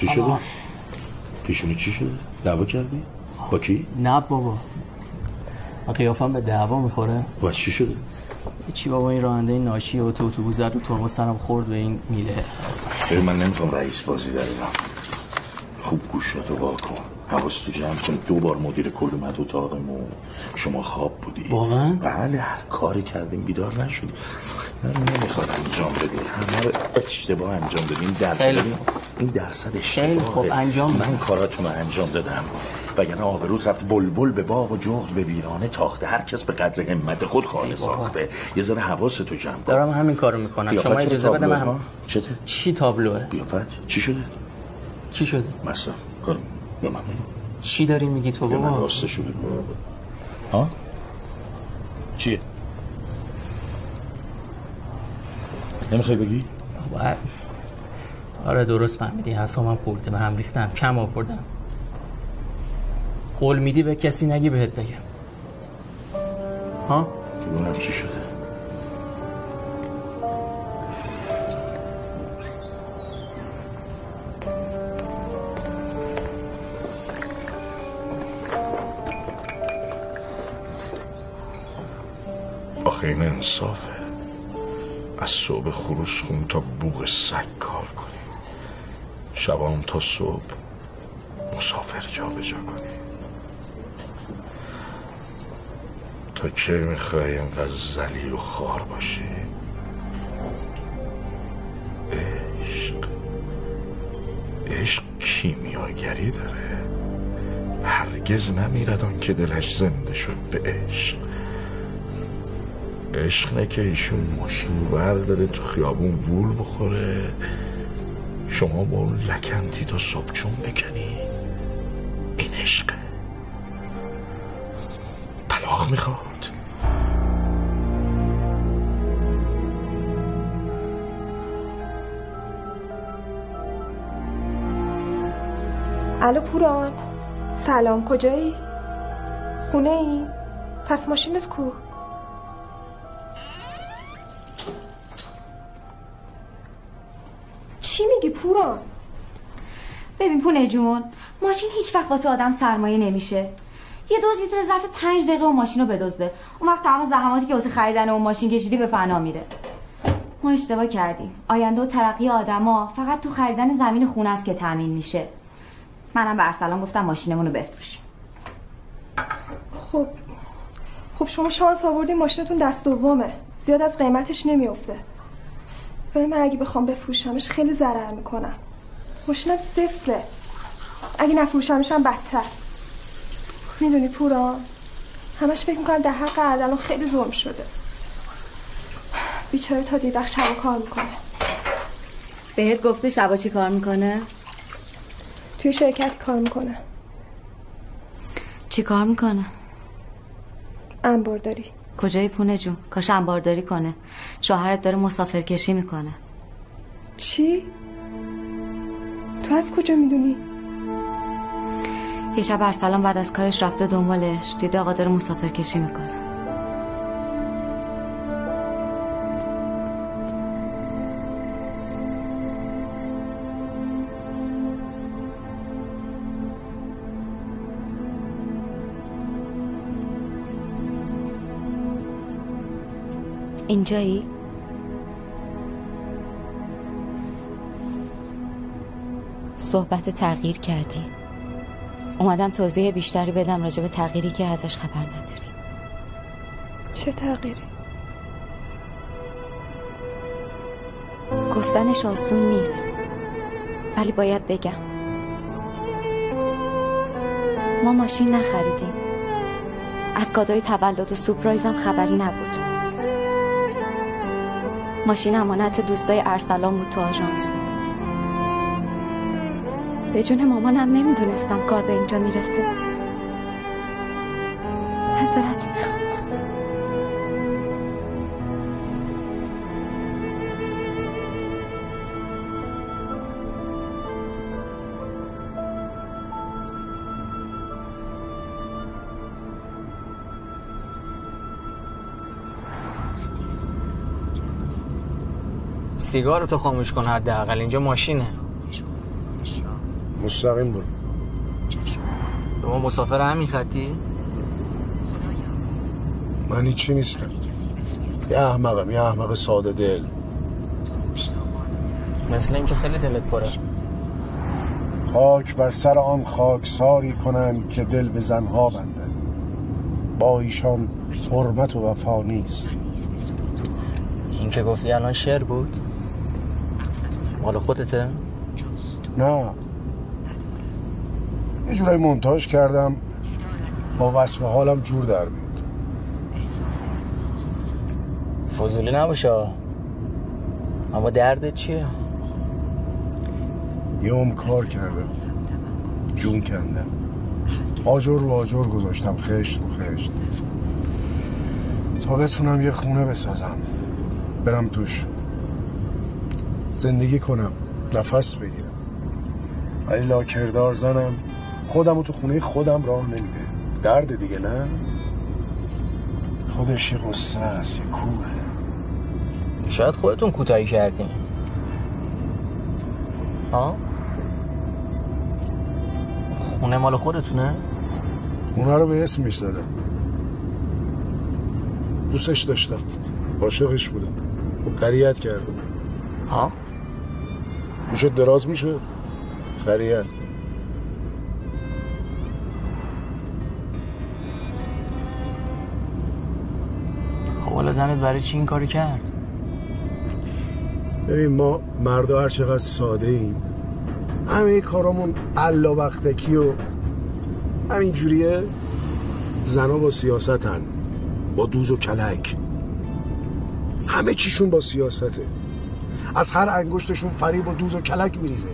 چی شده؟ پیشونی چی شده؟ دعوا کردی؟ با کی؟ نه بابا من قیافم به دعوا می‌خوره با چی شده؟ چی بابا این راننده ناشی و تو اتوبوس زد و ترمز سرم خورد به این میله ببین من نمی‌خوام رئیس بازی در خوب گوشاتو وا کن حواس تو جمع کن دو بار مدیر کل اومد اتاقمون شما خواب بودی واقعا؟ بله هر کاری کردیم بیدار نشدی من نمی‌خواد انجام بدی همه رو اشتباه انجام بدیم درصد خیلی این, درصد اشتباه خوب، انجام. من کاراتون رو انجام دادم. وگرنه آبروت رفت بلبل به باغ و جغد به ویرانه تاخته. هر کس به قدر همت خود خانه ساخته. یه ذره حواستو جمع کن. دارم همین کارو می‌کنم. شما اجازه بده من؟ هم چته؟ چی تابلوه؟ قیافت؟ چی شده؟ چی شده؟ مصرف. کار به من چی داری میگی تو به من بابا؟ راستشو بگو. ها؟ چیه؟ نمی‌خوای بگی؟ باید. آره درست فهمیدی. حسامم خورده به هم ریختم. کم آوردم. قول میدی به کسی نگی بهت بگم. ها؟ اونم چی شده. آخه این انصافه. از صبح خروس خون تا بوغ سگ کار کنیم. شبام تا صبح مسافر جا به جا کنیم. تا کی می‌خوای اینقدر زلیل و خار باشی؟ عشق. عشق کیمیاگری داره. هرگز نمیرد آن که دلش زنده شد به عشق. عشق که ایشون ماشین برداره تو خیابون وول بخوره شما با اون لکنتی تا صبح چون بکنی این عشقه طلاق می‌خواد الو پوران سلام کجایی؟ خونه ای؟ پس ماشینت کو؟ پوران؟ ببین پونه جون ماشین هیچ وقت واسه آدم سرمایه نمیشه. یه دوز می‌تونه ظرف پنج دقیقه اون ماشین رو بدزده. اون وقت تمام زحماتی که واسه خریدن اون ماشین کشیدی به فنا میره. ما اشتباه کردیم. آینده و ترقی آدما فقط تو خریدن زمین خونه است که تامین میشه. منم به ارسلان گفتم ماشینمون رو بفروشیم خب خب شما شانس آوردین ماشینتون دست دومه. زیاد از قیمتش نمیافته. ولی من اگه بخوام بفروشمش خیلی ضرر می‌کنم ماشینم صفره. اگه نفروشمش هم بدتر. می‌دونی پورا؟ همش فکر می‌کنم در حق اردلان خیلی ظلم شده. بیچاره تا دیدخ شب کار می‌کنه. بهت گفته شبا چی کار می‌کنه؟ توی شرکت کار می‌کنه. چی کار می‌کنه؟ انبارداری کجای پونه جون؟ کاش انبارداری کنه شوهرت داره مسافر کشی می‌کنه چی؟ تو از کجا می‌دونی؟ یه شب ارسلان بعد از کارش رفته دنبالش دیده آقا داره مسافر کشی می‌کنه اینجایی؟ صحبت تغییر کردی. اومدم توضیح بیشتری بدم راجع به تغییری که ازش خبر نداری. چه تغییری؟ گفتنش آسون نیست. ولی باید بگم. ما ماشین نخریدیم. از کادوی تولد و سپرایزم خبری نبود. ماشین امانت دوستای ارسلان بود تو آژانس. به جون مامانم نمی‌دونستم کار به اینجا می‌رسه. حضرت می‌خوام. سیگار تو خاموش کن حداقل. اینجا ماشینه. مستقیم برو. شما مسافر همین خطی؟ من هیچی نیستم. یه احمقم یه احمق ساده دل. مثل اینکه خیلی دلت پره. خاک بر سر آن خاک ساری کنم که دل به زنها بنده با ایشان حرمت و وفا نیست. این که گفتی الان شعر بود؟ مال خودته؟ نه. یه جورایی منتاج کردم. با وصف حالم جور در بیاد فضولی نباشه. اما دردت چیه؟ یه کار کردم. جون کندم. آجر رو آجر گذاشتم. خشت رو خشت. تا بتونم یه خونه بسازم. برم توش. زندگی کنم نفس بگیرم. ولی لاکردار زنم خودم تو خونه خودم راه نمیده. درد دیگه نه؟ خودش یه قصه است یه کوه. شاید خودتون کوتاهی کردین. ها خونه مال خودتونه؟ خونه رو به اسمش زدم دوستش داشتم. عاشقش بودم. خریت کردم. ها گوشت دراز میشه؟ خریت خب حالا زنت برای چی این کاری کرد؟ ببین ما مردا هر چقدر ساده ایم همه کارامون علا وقتکی و همین جوریه زنا با سیاست هن. با دوز و کلک. همه چیشون با سیاسته. از هر انگشتشون فریب و دوز و کلک میریزه.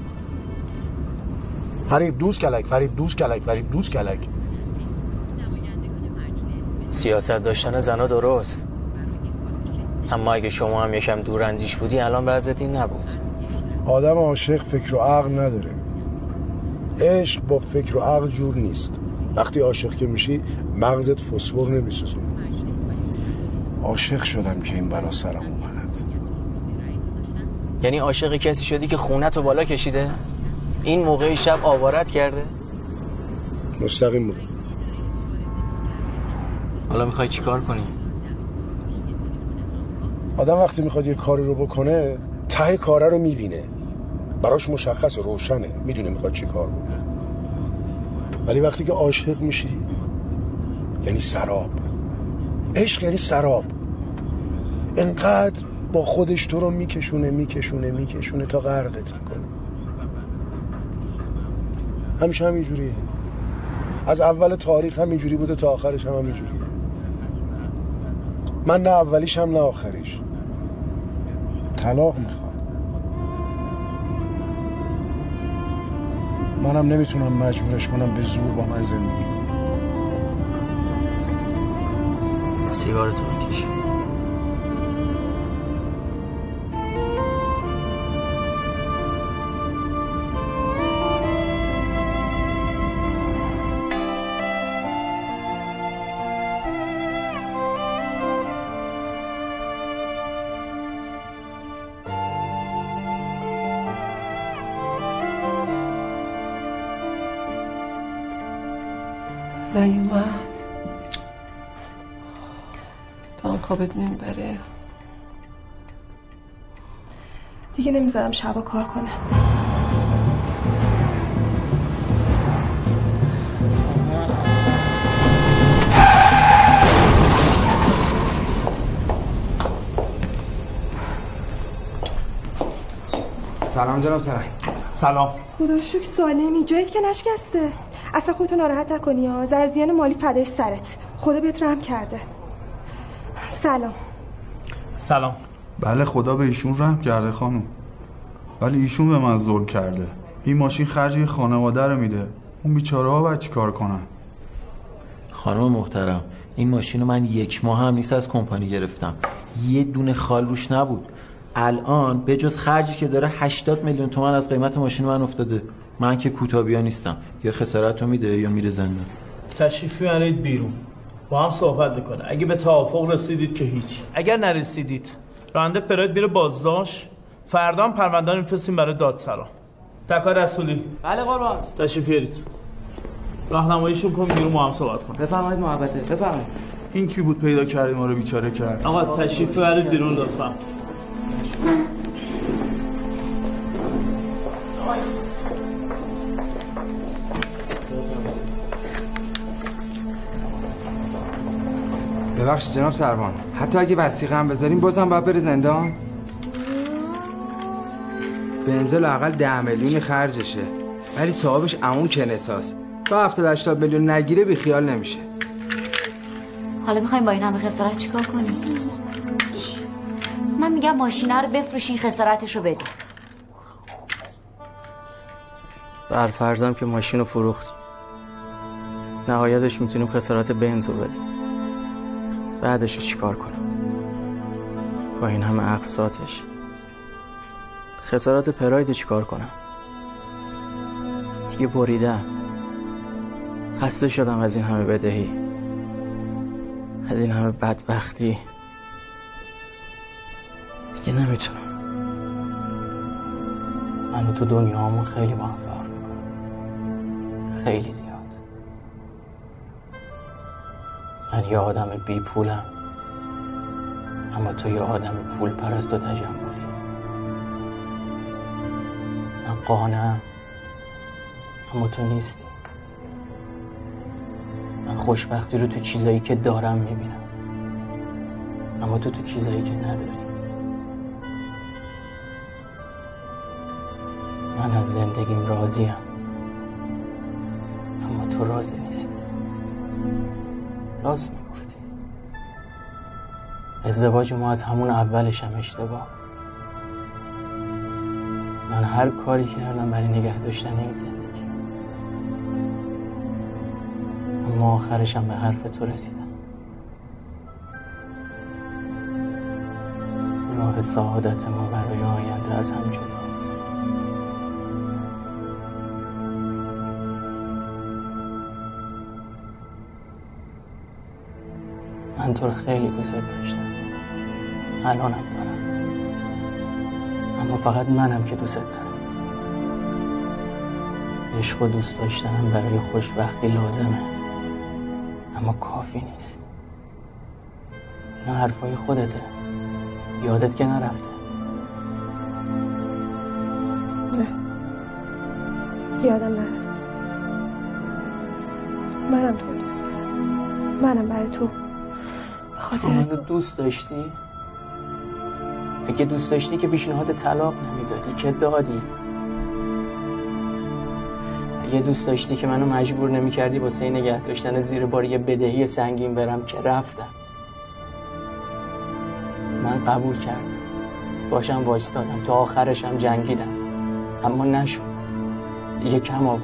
فریب دوز کلک فریب دوز کلک فریب دوز کلک. سیاست داشتن زنا درست. اما اگه شما هم یکم دوراندیش بودی الان بعضت این نبود. آدم عاشق فکر و عقل نداره. عشق با فکر و عقل جور نیست. وقتی عاشق که میشی مغزت فسفر نمیسوزونه. عاشق شدم که این بلا سرم اومد یعنی عاشق کسی شدی که خونت رو بالا کشیده؟ این موقع شب آوارت کرده؟ مستقیم برو حالا می‌خوای چیکار کنی؟ آدم وقتی می‌خواد یه کاری رو بکنه ته کاره رو می‌بینه. براش مشخص روشنه. می‌دونه می‌خواد چی کار بکنه. ولی وقتی که عاشق میشی یعنی سراب. عشق یعنی سراب. انقدر با خودش تو رو میکشونه میکشونه میکشونه تا غرقت می‌کنه. همیشه همینجوریه از اول تاریخ همینجوری بوده تا آخرش هم همینجوریه. من نه اولیش هم نه آخریش. طلاق می‌خواد. منم نمی‌تونم مجبورش کنم به زور با من زندگی سیگارتو بکش خوابت نمی‌بره. دیگه نمی‌ذارم شبا کار کنه. سلام جناب سرای. سلام. خدا رو شکر سالمی. جایت که نشکسته. اصلا خودتو ناراحت نکنی ها. زرزیان مالی فدای سرت. خدا بهت رحم کرده. سلام. سلام. بله خدا به ایشون رحم کرده خانم. ولی ایشون به من ظلم کرده. این ماشین خرج یه خانواده رو میده. اون بیچاره ها باید کار کنن؟ خانم محترم این ماشین رو من یک ماه هم نیست از کمپانی گرفتم. یه دونه خال روش نبود. الان به جز خرجی که داره 80 میلیون تومن از قیمت ماشین من افتاده. من که کوتابیا نیستم. یا خسارت رو میده یا میره زندان. تشریف بیارید بیرون. با هم صحبت بکنه اگه به توافق رسیدید که هیچ. اگر نرسیدید راننده پراید میره بازداشت. فردا هم پرونده میفرستیم برای دادسرا. تکا رسولی. بله قربان. تشریف بیارید. راهنماییشون کن بیرون ما هم صحبت کن. بفرمایید محبته. بفرمایید. این کی بود پیدا کردی ما رو بیچاره کرد؟ آقا تشریف بیارید بیرون لطفا. ببخشید جناب سروان. حتی اگه وسیقه هم بذاریم بازم باید بره زندان. بنزل اقل ده میلیون خرجشه. ولی صاحبش امون کنساس. تا 70 80 میلیون نگیره بی خیال نمیشه. حالا می‌خوایم با این همه خسارت چیکار کنیم؟ من میگم ماشینه رو بفروشین خسارتش رو بدین برفرضم که ماشین رو فروخت. نهایتش می‌تونیم خسارت بنز رو بدیم. بعدش رو چیکار کنیم با این همه اقساطش خسارت پراید چیکار کنم؟ دیگه بریدم. خسته شدم از این همه بدهی. از این همه بدبختی. دیگه نمی‌تونم. من و تو دنیامون خیلی با هم فرق می‌کنم خیلی زیاد. من یه آدم بی پولم. اما تو یه آدم پول پرست و تجملی. من قانم اما تو نیستی. من خوشبختی رو تو چیزایی که دارم می‌بینم. اما تو تو چیزایی که نداری. من از زندگیم راضیم. اما تو راضی نیستی. راست می‌گفتی ازدواج ما از همون اولش هم اشتباه. من هر کاری کردم برای نگه داشتن این زندگی. اما آخرشم به حرف تو رسیدم. راه سعادت ما برای آینده از هم جداست تو رو خیلی دوست داشتم الانم دارم. اما فقط منم که دوست دارم. عشق و دوست داشتنم برای خوشبختی لازمه. اما کافی نیست. اینا حرفای خودته. یادت که نرفته. نه. یادم نرفت منم تو دوست دارم. منم برای تو خاطر منو دوست داشتی؟ اگه دوست داشتی که پیشنهاد طلاق نمی‌دادی که دادی؟ اگه دوست داشتی که منو مجبور نمی‌کردی واسه نگه داشتن زیر بار یه بدهی سنگین برم که رفتم. من قبول کردم. باشم وایستادم. تا آخرشم جنگیدم. اما نشد. دیگه کم آورد.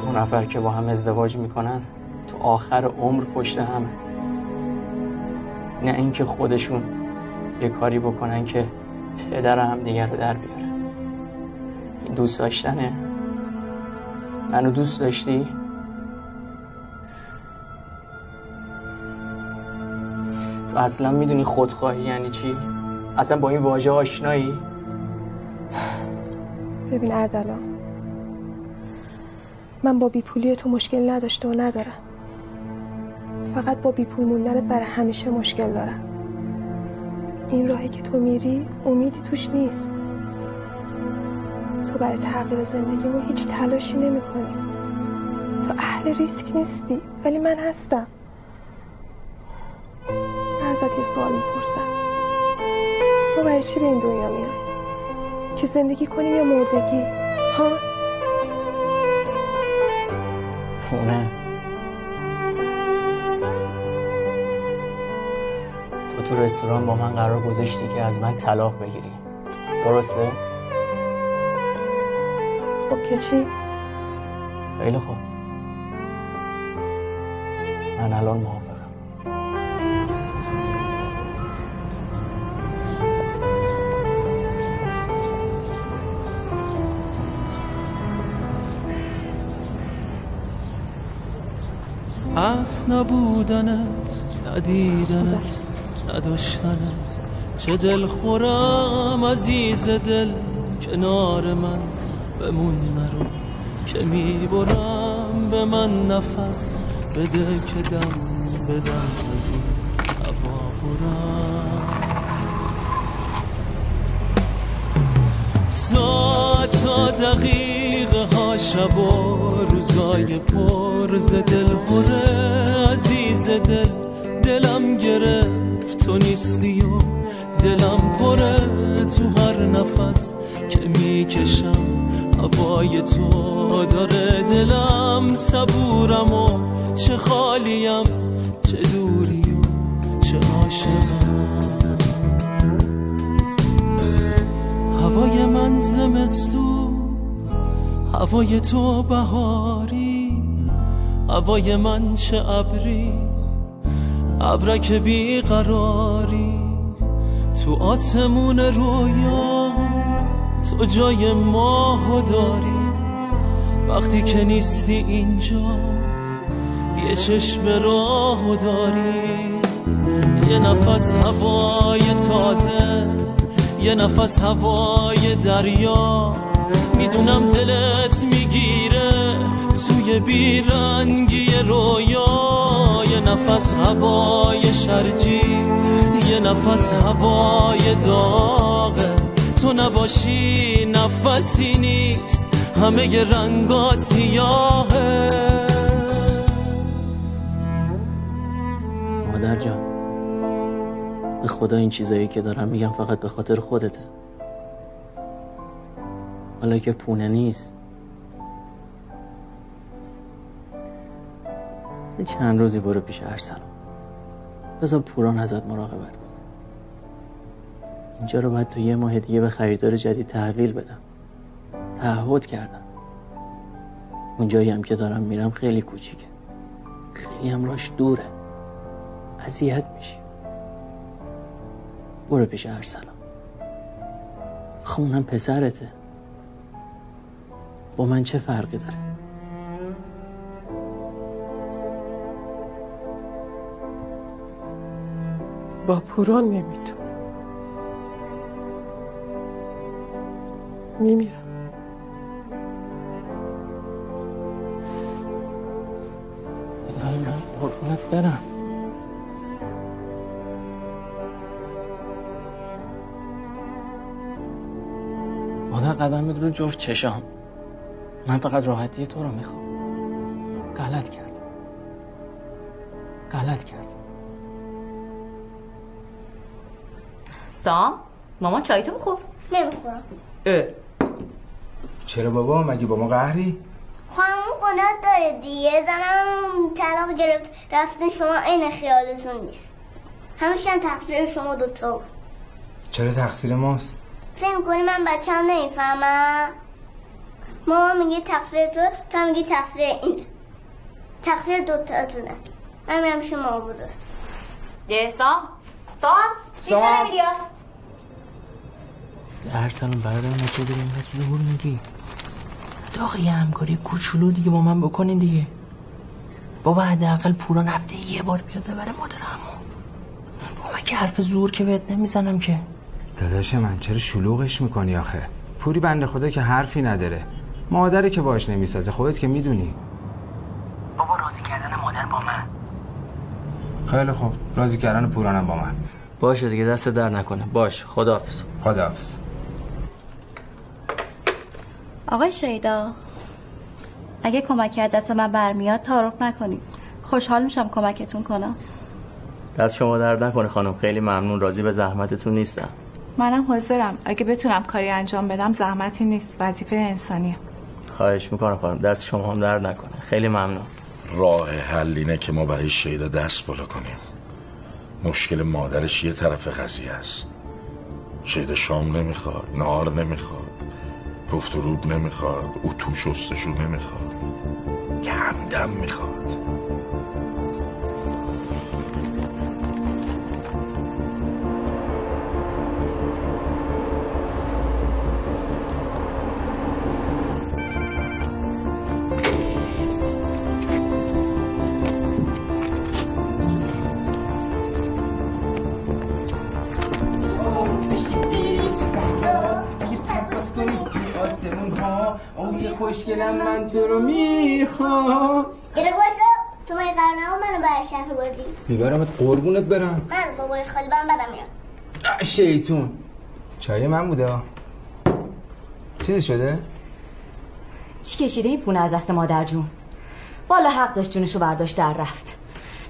دو نفر که با هم ازدواج می‌کنن تو آخر عمر پشت همه نه اینکه خودشون یه کاری بکنن که پدر هم دیگر رو در بیاره این دوست داشتنه منو دوست داشتی؟ تو اصلا می‌دونی خودخواهی یعنی چی؟ اصلا با این واژه آشنایی؟ ببین اردلان من با بیپولی تو مشکل نداشته و ندارم فقط با بیپول موندنت برای همیشه مشکل دارم. این راهی که تو میری امیدی توش نیست. تو برای تغییر زندگیمون هیچ تلاشی نمی کنی. تو اهل ریسک نیستی ولی من هستم. من ازت یه سوال می‌پرسم. ما برای چی به این دنیا میای؟ که زندگی کنیم یا مردگی؟ ها؟ فونه تو تو رستوران با من قرار گذاشتی که از من طلاق بگیری. درسته؟ خب که چی؟ خیلی خوب. من الان موافقم. از نبودنت ندیدنت. نداشتنت. چه دل خورم عزیز دل کنار من بمون نرو. که می‌برم به من نفس بده که دم بدم از این هوا برم ساعت تا دقیقه ها شب و روزای پر ز دل بره عزیز دل. دلم گرفت. تو نیستی و دلم پره تو هر نفس که می‌کشم. هوای تو داره دلم صبورم و چه خالیم چه دوری و چه عاشقم. هوای من زمستون هوای تو بهاری هوای من چه ابری؟ ابرک بیقراری تو آسمون رویا تو جای ماهو داری. وقتی که نیستی اینجا یه چشم راهو داری. یه نفس هوای تازه یه نفس هوای دریا. می‌دونم دلت می‌گیره. توی بیرنگی رویا یه نفس هوای شرجی. یه نفس هوای داغه تو نباشی نفسی نیست. همه رنگا سیاهه. مادر جان به خدا این چیزایی که دارم میگم فقط به خاطر خودته. حالا که پونه نیست چند روزی برو پیش ارسلان بذار پوران ازت مراقبت کن اینجا رو باید تو یه ماه دیگه به خریدار جدید تحویل بدم. تعهد کردم. اونجایی هم که دارم میرم خیلی کوچیکه. خیلی هم راش دوره. اذیت میشی. برو پیش ارسلان خونم پسرته. با من چه فرقی داره؟ با پوران نمی‌تونم. میمیرم. نه نه قربونت برم مادر قدمت رو جفت چشام. من فقط راحتی تو رو می‌خوام. غلط کردم. غلط کردم. سام مامان چای تو بخور. نمی‌خورم. اه. چرا بابا؟ مگه با ما قهری؟ خانمون قدرت داره دیگه. زنم طلاق گرفت. رفتن شما این خیالتون نیست. همیشه هم تقصیر شما دوتا بود. چرا تقصیر ماست؟ فکر کنی من بچه هم نمی‌فهمم؟ ماما میگه تقصیر تو تو میگی تقصیر اینه تقصیر دوتاتونه. من میرم شما بوده. یه سام سام سام. اینجا نمیریا. هر سالم برادر نچه داری اینقدر زور میگی. داغ یه همکاری کوچولو دیگه با من بکنین دیگه. بابا حداقل پوران هفته یه بار بیاد ببره مادر همون با من که حرف زور که بهت نمی‌زنم که. داداش من چرا شلوغش می‌کنی آخه؟ پوری بنده خدا که حرفی نداره. مادره که باش نمی‌سازه خودت که می‌دونی. بابا راضی کردن مادر با من. خیلی خوب. راضی کردن پورانم با من. باشه دیگه دست در نکنه. باش. خداحافظ. خداحافظ. آقای شیدا اگه کمکی از دست من برمیاد تعارف نکنید. خوشحال میشم کمکتون کنم. دست شما درد نکنه خانم. خیلی ممنون. راضی به زحمتتون نیستم. منم حاضرم. اگه بتونم کاری انجام بدم زحمتی نیست. وظیفه انسانیه. خواهش می‌کنم خانم. دست شما هم درد نکنه. خیلی ممنون. راه حل اینه که ما برای شیدا دست بالا کنیم. مشکل مادرش یه طرف قضیه است. شیدا شام نمی‌خواد نهار نمی‌خواد رفت و رود نمی‌خواد اتو شستشو نمی‌خواد. که همدم می‌خواد. خوشگلم من تو رو می‌خوام یه باشو تو قرار نمون منو برای شهر بازی. میبرمت قربونت برم. من بابای خالی من بدم میاد. شیطون. چای من بوده چیزی شده؟ چی کشیده این پونه از دست مادر جون. والا حق داشت جونشو برداشت در رفت.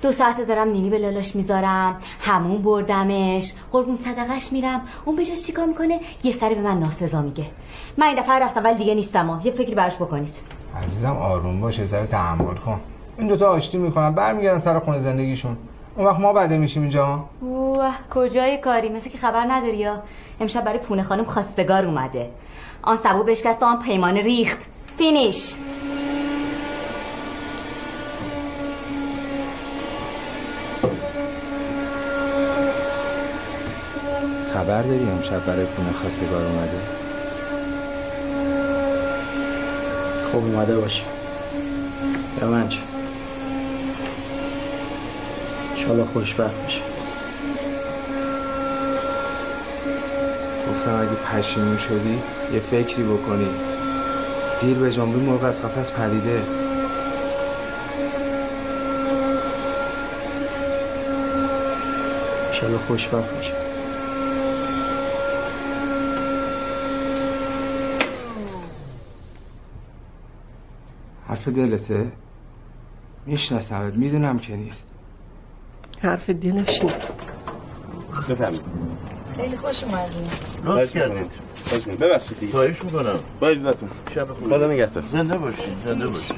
دو ساعته دارم نینی به لالاش می‌ذارم همون بردمش قربون صدقش میرم. اون بجاش چیکار می‌کنه؟ یه سری به من ناسزا میگه. من این دفعه رفتم ولی دیگه نیستم. یه فکری براش بکنید. عزیزم آروم باش سر تحمل کن. این دوتا آشتی می‌کنن برمیگردن سر خونه زندگیشون. اون وقت ما بده میشیم اینجا اوه کجای کاری؟ مثل که خبر نداری یا امشب برای پونه خانم خواستگار اومده. آن سبو بشکست آن پیمان ریخت. فینیش. خبر داری امشب برای پونه خواستگار اومده؟ خب اومده باشه. به من چه؟ انشالله خوشبخت بشه گفتم اگه پشیمون شدی یه فکری بکنی. دیر به جنبی موقع از قفس پریده. انشالله خوشبخت بشه حرف دلته میشناسمت می‌دونم که نیست. حرف دلش نیست. بفهمید خیلی خوش اومدین. لطف کردید ببخشید دیگه. خواهش می‌کنم. با اجازتون شب خوبی. خدا نگهدار. زنده باشین زنده باشین.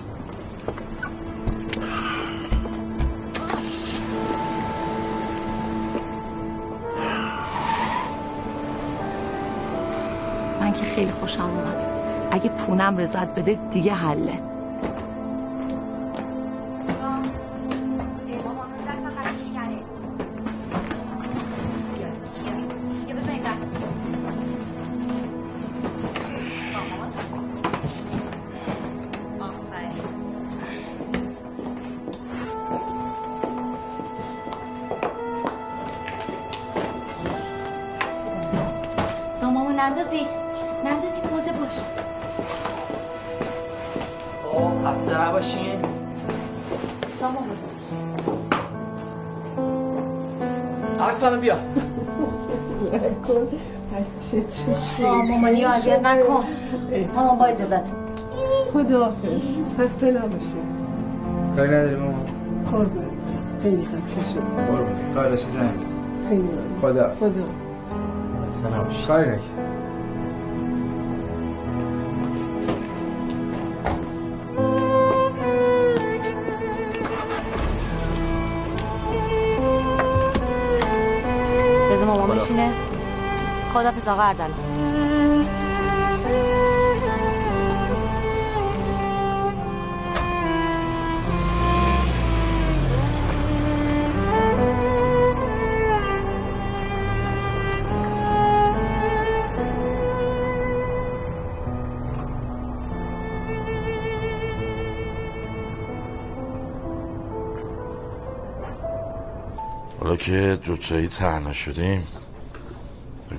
من که خیلی خوشم اومد. اگه پونم رضایت بده دیگه حله. مامانی اذیت نکن. مامان با اجازتون خداحافظ خسته نباشی کاری نداری ماما قربون. خیلی خسته شد قربون. کار داشتی زنگ بزن. خیلی. خدا خدا خسته نباشی کاری نکن مامان. بشینه. خدافظ آقا اردلان که دوتایی تنها شدیم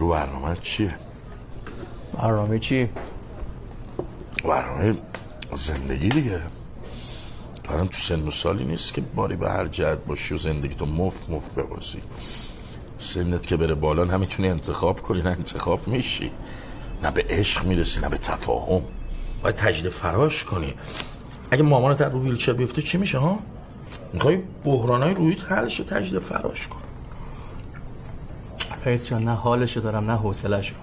بگو برنامه چیه؟ برنامه چی؟ برنامه زندگی دیگه. تو هم تو سن و سالی نیست که باری به هر جهت باشی و زندگی تو مف مف ببازی. سنت که بره بالا نمی‌تونی انتخاب کنی نه انتخاب میشی. نه به عشق می‌رسی نه به تفاهم. باید تجدید فراش کنی. اگه مامانت رو ویلچر بیفته چی میشه ها؟ می‌خوای بحرانای رویت حلش تجدید فراش کن. رئیس جان نه حالشو دارم نه حوصله‌شو.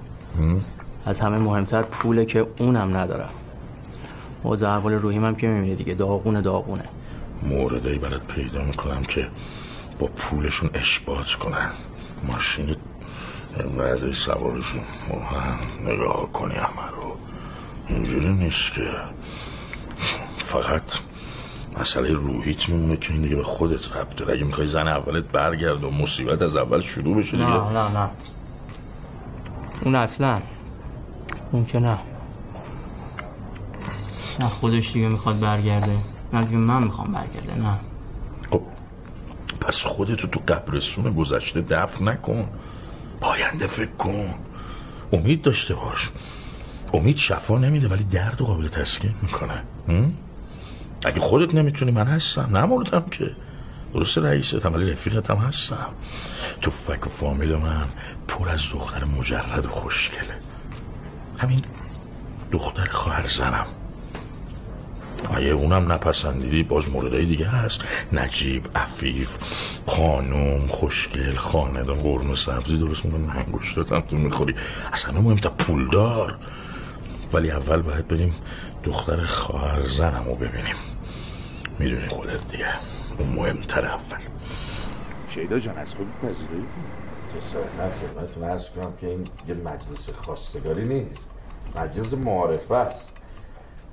از همه مهمتر پوله که اونم ندارم. اوضاع احوال روحیم هم که می‌بینی دیگه داغونه داغونه. موردی برات پیدا می‌کنم که با پولشون اشباط کنن. ماشین بعد سوارشون. نگاه کنی همه رو. اینجوری نیست که. فقط مسئله روحیت میمونه؟ که این دیگه به خودت ربط داره. اگه می‌خوای زن اولت برگرد و مصیبت از اول شروع بشه دیگه. نه نه نه. اون اصلا. اون که نه. نه خودش دیگه می‌خواد برگرده. نه دیگه من می‌خوام برگرده. نه. خب پس خودتو تو قبرستون گذشته دفن نکن. پاینده فکر کن. امید داشته باش. امید شفا نمیده ولی درد و قابل تسکین می‌کنه. اگه خودت نمی‌تونی من هستم. نموردم که. درست رئیستم ولی رفیقتم هستم. تو فک و فامیل من پر از دختر مجرد و خوشگله. همین دختر خواهر زنم. اگه اونم نپسندیدی باز موردهای دیگه هست. نجیب عفیف خانوم خوشگل خاندان قرمه سبزی درست می‌کنم انگشتاتم تو می‌خوری. اصلا مهمتر پولدار. ولی اول باید بریم دختر خواهر زنم رو ببینیم. می‌دونی خودت دیگه. اون مهمتر اول. شیدا جان از خود پذیرایی جسارتا خدمتتون ارز کنم که این یه مجلس خواستگاری نیست. مجلس معارفه است.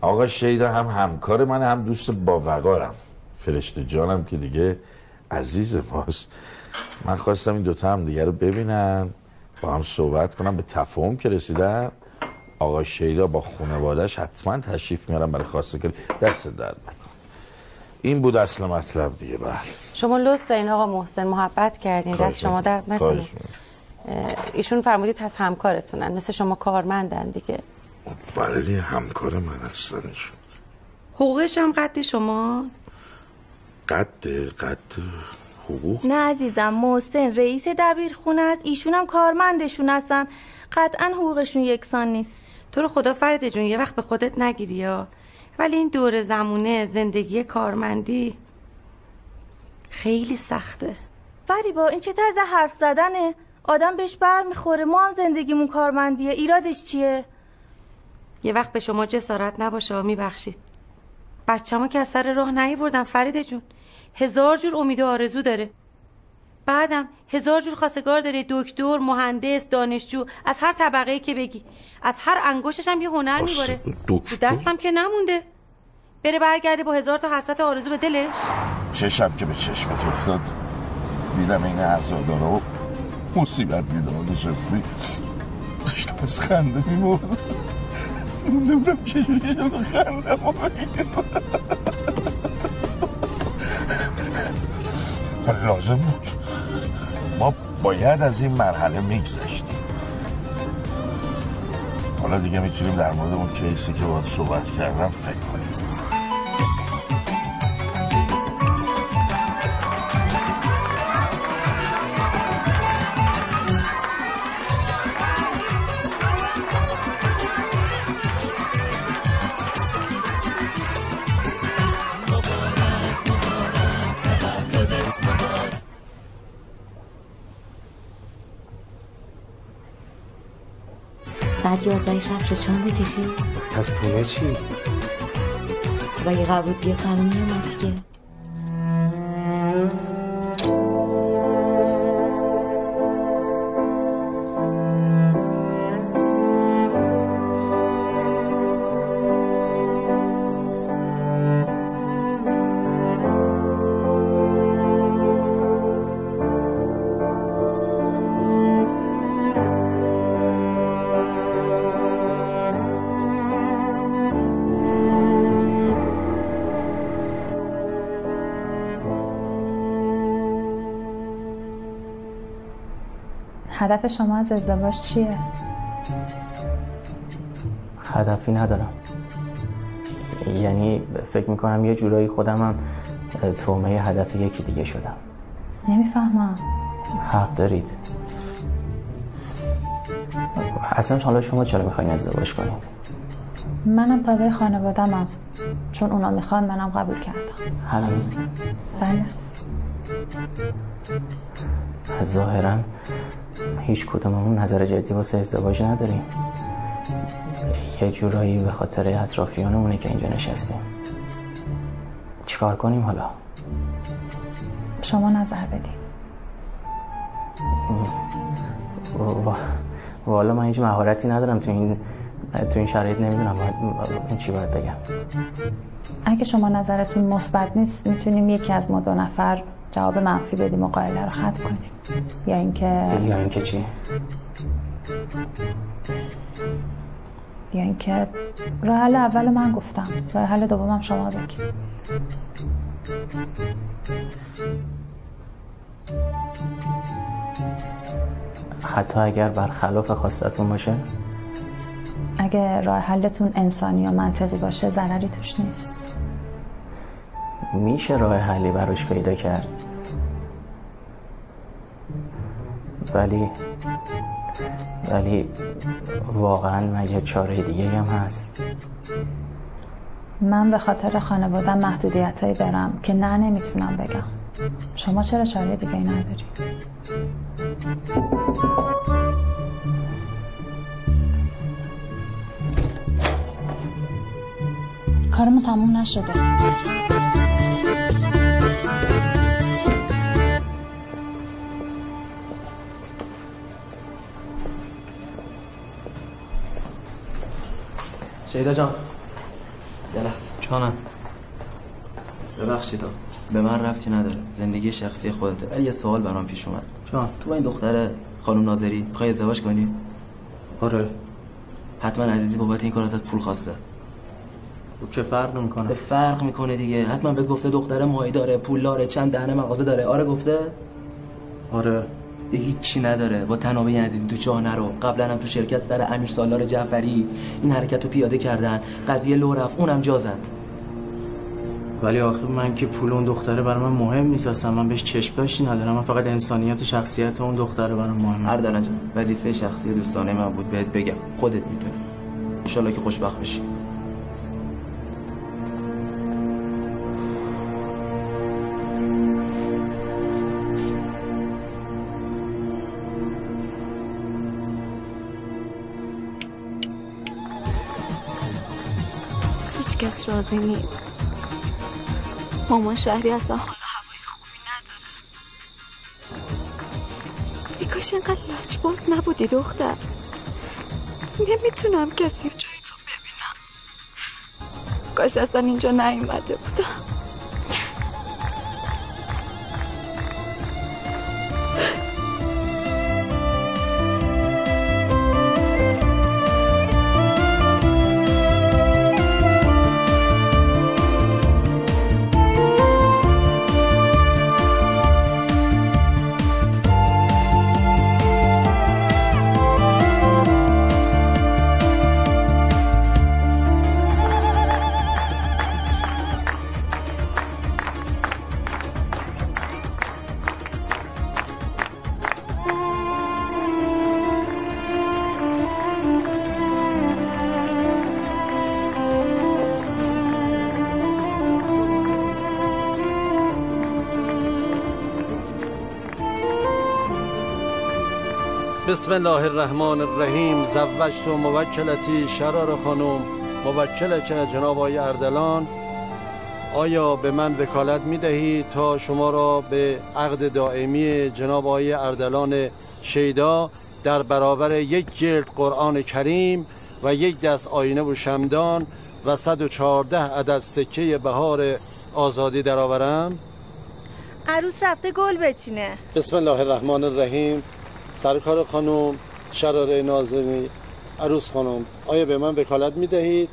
آقا شیدا هم همکار من هم دوست با وقارم. فرشته جانم که دیگه عزیز ماست. من خواستم این دوتا هم دیگه رو ببینن با هم صحبت کنم. به تفاهم که رسیدن. آقا شیدا با خانوادهش حتما تشریف میارم برای خواستگاری. دست درد نکن این بود اصل مطلب دیگه بله. شما لطف دارین آقا محسن محبت کردین. دست شما درد نکنه. ایشون فرمودید از همکارتونن. مثل شما کارمندن دیگه. ولی همکار من هستنشون حقوقش هم قد شماست. قد قد حقوق؟ نه عزیزم محسن رئیس دبیرخونه است. ایشون هم کارمندشون هستن. قطعا حقوقشون یکسان نیست. تو رو خدا فرد جون یه وقت به خودت نگیری یا. ولی این دور زمونه زندگی کارمندی خیلی سخته. با این چه طرز حرف زدنه؟ آدم بهش بر می‌خوره ما هم زندگیمون کارمندیه. ایرادش چیه؟ یه وقت به شما جسارت نباشه و میبخشید. بچه‌مو که از سر راه نهی بردم فرید جون. هزار جور امید و آرزو داره. بعدم هزار جور خواستگار داره دکتر مهندس دانشجو از هر طبقه که بگی. از هر انگشتش هم یه هنر میباره. دستم که نمونده. بره برگرده با هزار تا حسرت آرزو به دلش. چشم که به چشمت افتاد. دیدم این عزادارا و مصیبت میدار نشستی. داشتم از خنده میمورد نمی‌دونم چجوری خنده لازم بود. ما باید از این مرحله میگذشتیم. حالا دیگه می‌تونیم در مورد اون کیسی که باید صحبت کردم فکر کنیم. ساعت یازده شب شد چند بکشی؟ پس پونه چی؟ اگه قبول بیا الان میومد دیگه هدف شما از ازدواج چیه؟ هدفی ندارم. یعنی فکر می‌کنم یه جورایی خودمم تومه هدف یکی دیگه شدم. نمی‌فهمم. حق دارید. اصلا حالا شما چرا می‌خواین ازدواج کنید؟ منم تابع خانوادمم چون اونا می‌خوان منم قبول کردم. همین بله. ظاهرا هیچ کدوممون نظر جدی واسه ازدواج نداریم. یه جورایی به خاطر اطرافیانمونه که اینجا نشستیم. چیکار کنیم حالا؟ شما نظر بدید و- والا من هیچ مهارتی ندارم تو این تو این شرایط نمی‌دونم. باید چی باید بگم؟ اگه شما نظرتون مثبت نیست می‌تونیم یکی از ما دو نفر جواب منفی بدیم و قائله رو ختم کنیم. یا اینکه یا اینکه چی؟ یا اینکه راه حل اول من گفتم. راه حل دومم شما بگید حتی اگر برخلاف خواستتون باشه؟ اگه راه حلتون انسانی و منطقی باشه ضرری توش نیست. میشه راه حلی براش پیدا کرد؟ ولی ولی واقعا مگه چاره دیگه هم هست؟ من به خاطر خانوادم محدودیت هایی دارم که نه نمی‌تونم بگم. شما چرا چاره دیگه ای نداری؟ کارمون تموم نشده. شیدا جان. یه لحظه. جانم. ببخشید. به من ربطی نداره. زندگی شخصی خودته. ولی یه سوال برام پیش اومد. جان. تو با این دختر خانم ناظری می‌خوای ازدواج کنی؟ آره. حتما عزیزی بابت این کار ازت پول خواسته. چه فرق به می‌کنه فرق می‌کنه دیگه. حتما بهت گفته دختر ماهی داره پول داره چند دهنه مغازه داره. آره گفته؟ آره. هیچی نداره. با تنابه عزیزی تو جا نرو قبلا هم تو شرکت سر امیر سالار جعفری. این حرکت رو پیاده کردن. قضیه لو رفت. اونم جا زد. ولی آخه من که پول اون دختره برای من مهم نیست. اصلا من بهش چشم داشتی ندارم. من فقط انسانیت و شخصیت اون دختره برام مهمه. هر جان وظیفه شخصی دوستانه من بود. بهت بگم. خودت می‌دونی. انشالله که خوشبخت بشی. کس راضی نیست. مامان شهری اصلا حال هوای خوبی نداره. ای کاش اینقدر لجباز نبودی دختر. نمی‌تونم کسی جای تو ببینم. کاش اصلا اینجا نیومده بودم. بسم الله الرحمن الرحیم زوجت و موکلتی شرار خانم موکله که جناب آقای اردلان. آیا به من وکالت می دهید تا شما را به عقد دائمی جناب آقای اردلان شیدا در برابر یک جلد قرآن کریم و یک دست آینه و شمدان و 114 عدد سکه بهار آزادی درآورم؟ عروس رفته گل بچینه. بسم الله الرحمن الرحیم. سرکار خانم شراره نازنی عروس خانم آیا به من وکالت می دهید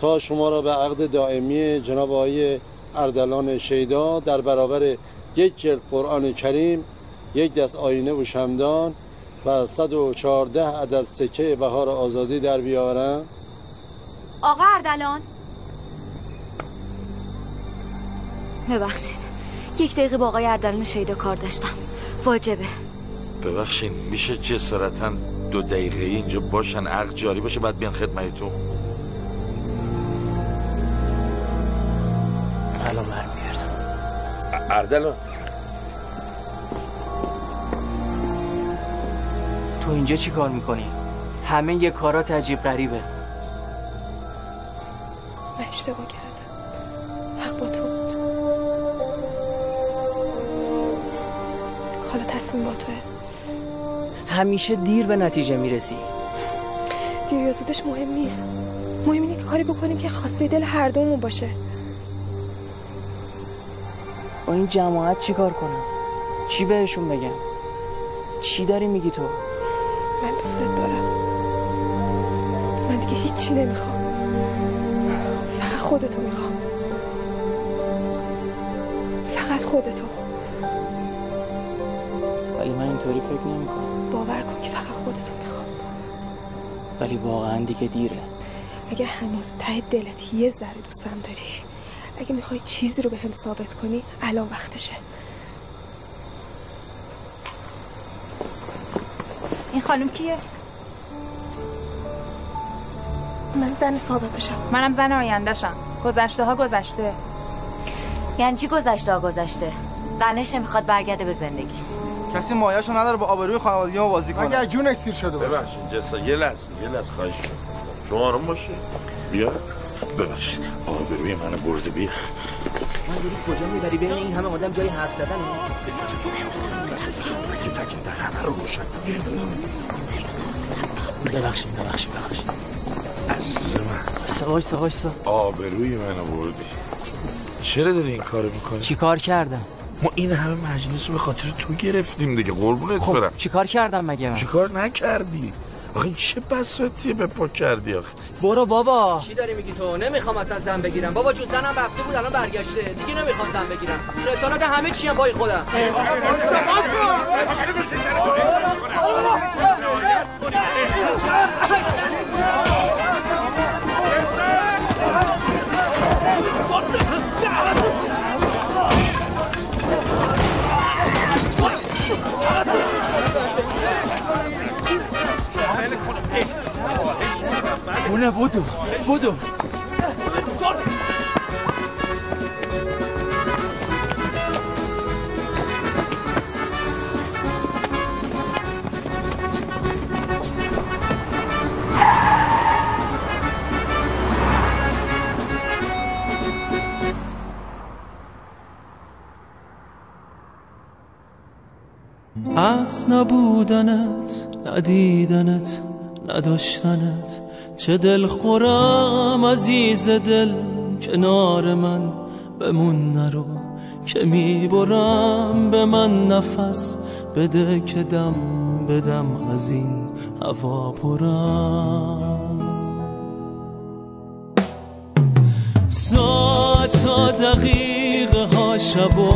تا شما را به عقد دائمی جناب آقای اردلان شیدا در برابر یک جلد قرآن کریم یک دست آینه و شمدان و 114 عدد سکه بهار آزادی در بیاورم؟ آقا اردلان. ببخشید. یک دقیقه با آقای اردلان شیدا کار داشتم. واجبه. ببخشید میشه جسارتا دو دقیقه اینجا باشن عقد جاری باشه بعد بیان خدمتتون الان برمیگردم اردلان. تو اینجا چی کار می‌کنی؟ همه یه کارات عجیب غریبه. من اشتباه کردم. حق با تو بود. حالا تصمیم با توه. همیشه دیر به نتیجه می‌رسی. دیر یا زودش مهم نیست. مهم اینه که کاری بکنیم که خواسته دل هر دومون باشه. با این جماعت چی کار کنم؟ چی بهشون بگم؟ چی داری میگی تو؟ من دوست دارم. من دیگه هیچی نمی‌خوام. فقط خودتو می‌خوام. فقط خودتو. اینطوری فکر نمی‌کنم باور کن که فقط خودتو می‌خوام. ولی واقعا دیگه دیره. اگه هنوز ته دلت یه ذره دوستم داری اگه می‌خوای چیزی رو به هم ثابت کنی الان وقتشه. این خانم کیه؟ من زن سابقشم منم زن آیندهشم. گذشته ها گذشته. یعنی چی گذشته ها گذشته؟ زنش می‌خواد برگرده به زندگیش. کسی مایه‌شو نداره با آبروی خانوادگی ما بازی کنه. مگه جونش سیر شده باشه. ببخشید جسا یه لحظه یه لحظه خواهش شما آروم باشید. بیا. ببخشید. آبروی منو برده بیا. من داری کجا می‌بری؟ بین این همه آدم جای حرف زدن که تکین در همه رو روشن ببخشید ببخشید ببخشید. عزیز من وایسا وایسا آبروی منو بردی چرا داری این کارو می‌کنی؟ چی کار کردم؟ ما این همه مجلس رو به خاطر تو گرفتیم دیگه. قربونت خب برم. چی کار کردم مگه؟ من؟ چی کار نکردی؟ آخه چه بساطیه به پا کردی آخه؟ برو بابا. چی داری میگی تو؟ نمی‌خوام اصلا زن بگیرم. بابا جون زنم رفته بود الان برگشته. دیگه نمی‌خوام زن بگیرم. رسالت همه چی هم پای خودم. اونه بودو بودو از نبودنت ندیدنت نداشتنت چه دل خورم عزیز دل کنار من بمون نرو. که می‌برم به من نفس بده که دم بدم از این هوا پرم. ساعت تا دقیقه ها شب و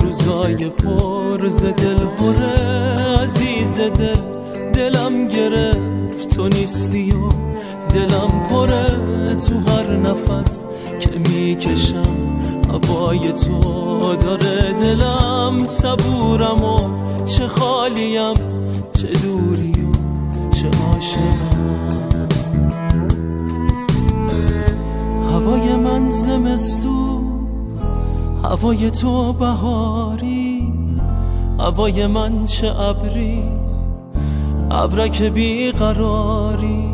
روزای پر ز دل عزیز دل. دلم گرفت تو نیستی و دلم پره تو هر نفس که می‌کشم. هوای تو داره دلم صبورم و چه خالیم چه دوری چه عاشقم. هوای من زمستون هوای تو بهاری هوای من چه ابری ابرک بیقراری.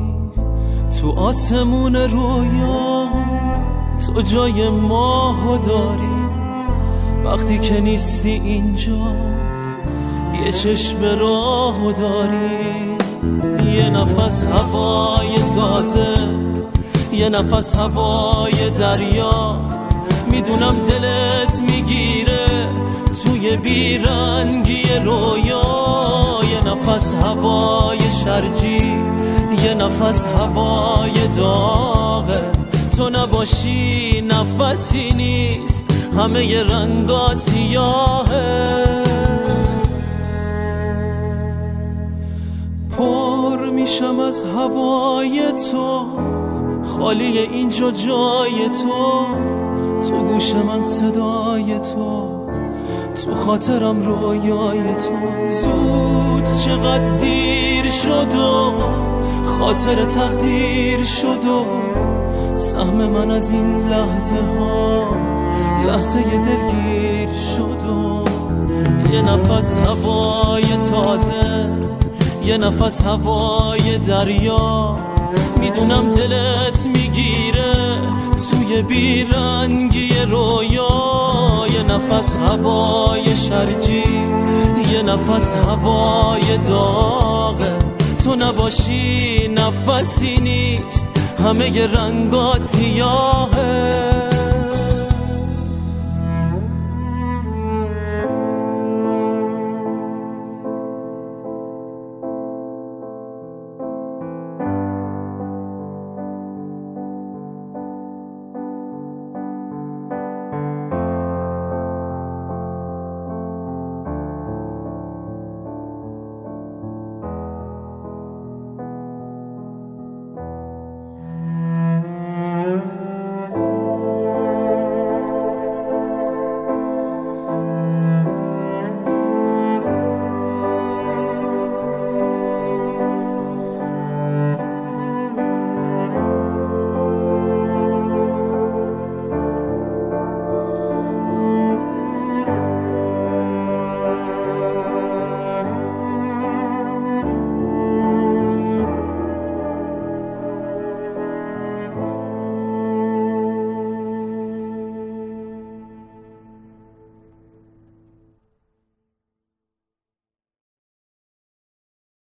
تو آسمون رویا تو جای ماهو داری. وقتی که نیستی اینجا یه چشم راهو داری. یه نفس هوای تازه. یه نفس هوای دریا. می‌دونم دلت می‌گیره. توی بیرنگی رویا یه نفس هوای شرجی. یه نفس هوای داغه تو نباشی نفسی نیست. همه ی رنگا سیاهه. پر میشم از هوای تو. خالی اینجا جای تو تو گوش من صدای تو تو خاطرم رویای تو. زود چقدر دیر شد و خاطر تقدیر شد و سهم من از این لحظه ها لحظه دلگیر شد و یه نفس هوای تازه یه نفس هوای دریا. می‌دونم دلت می‌گیره. توی بیرنگی رویا یه نفس هوای شرجی. یه نفس هوای داغه. تو نباشی نفسی نیست. همه رنگا سیاهه.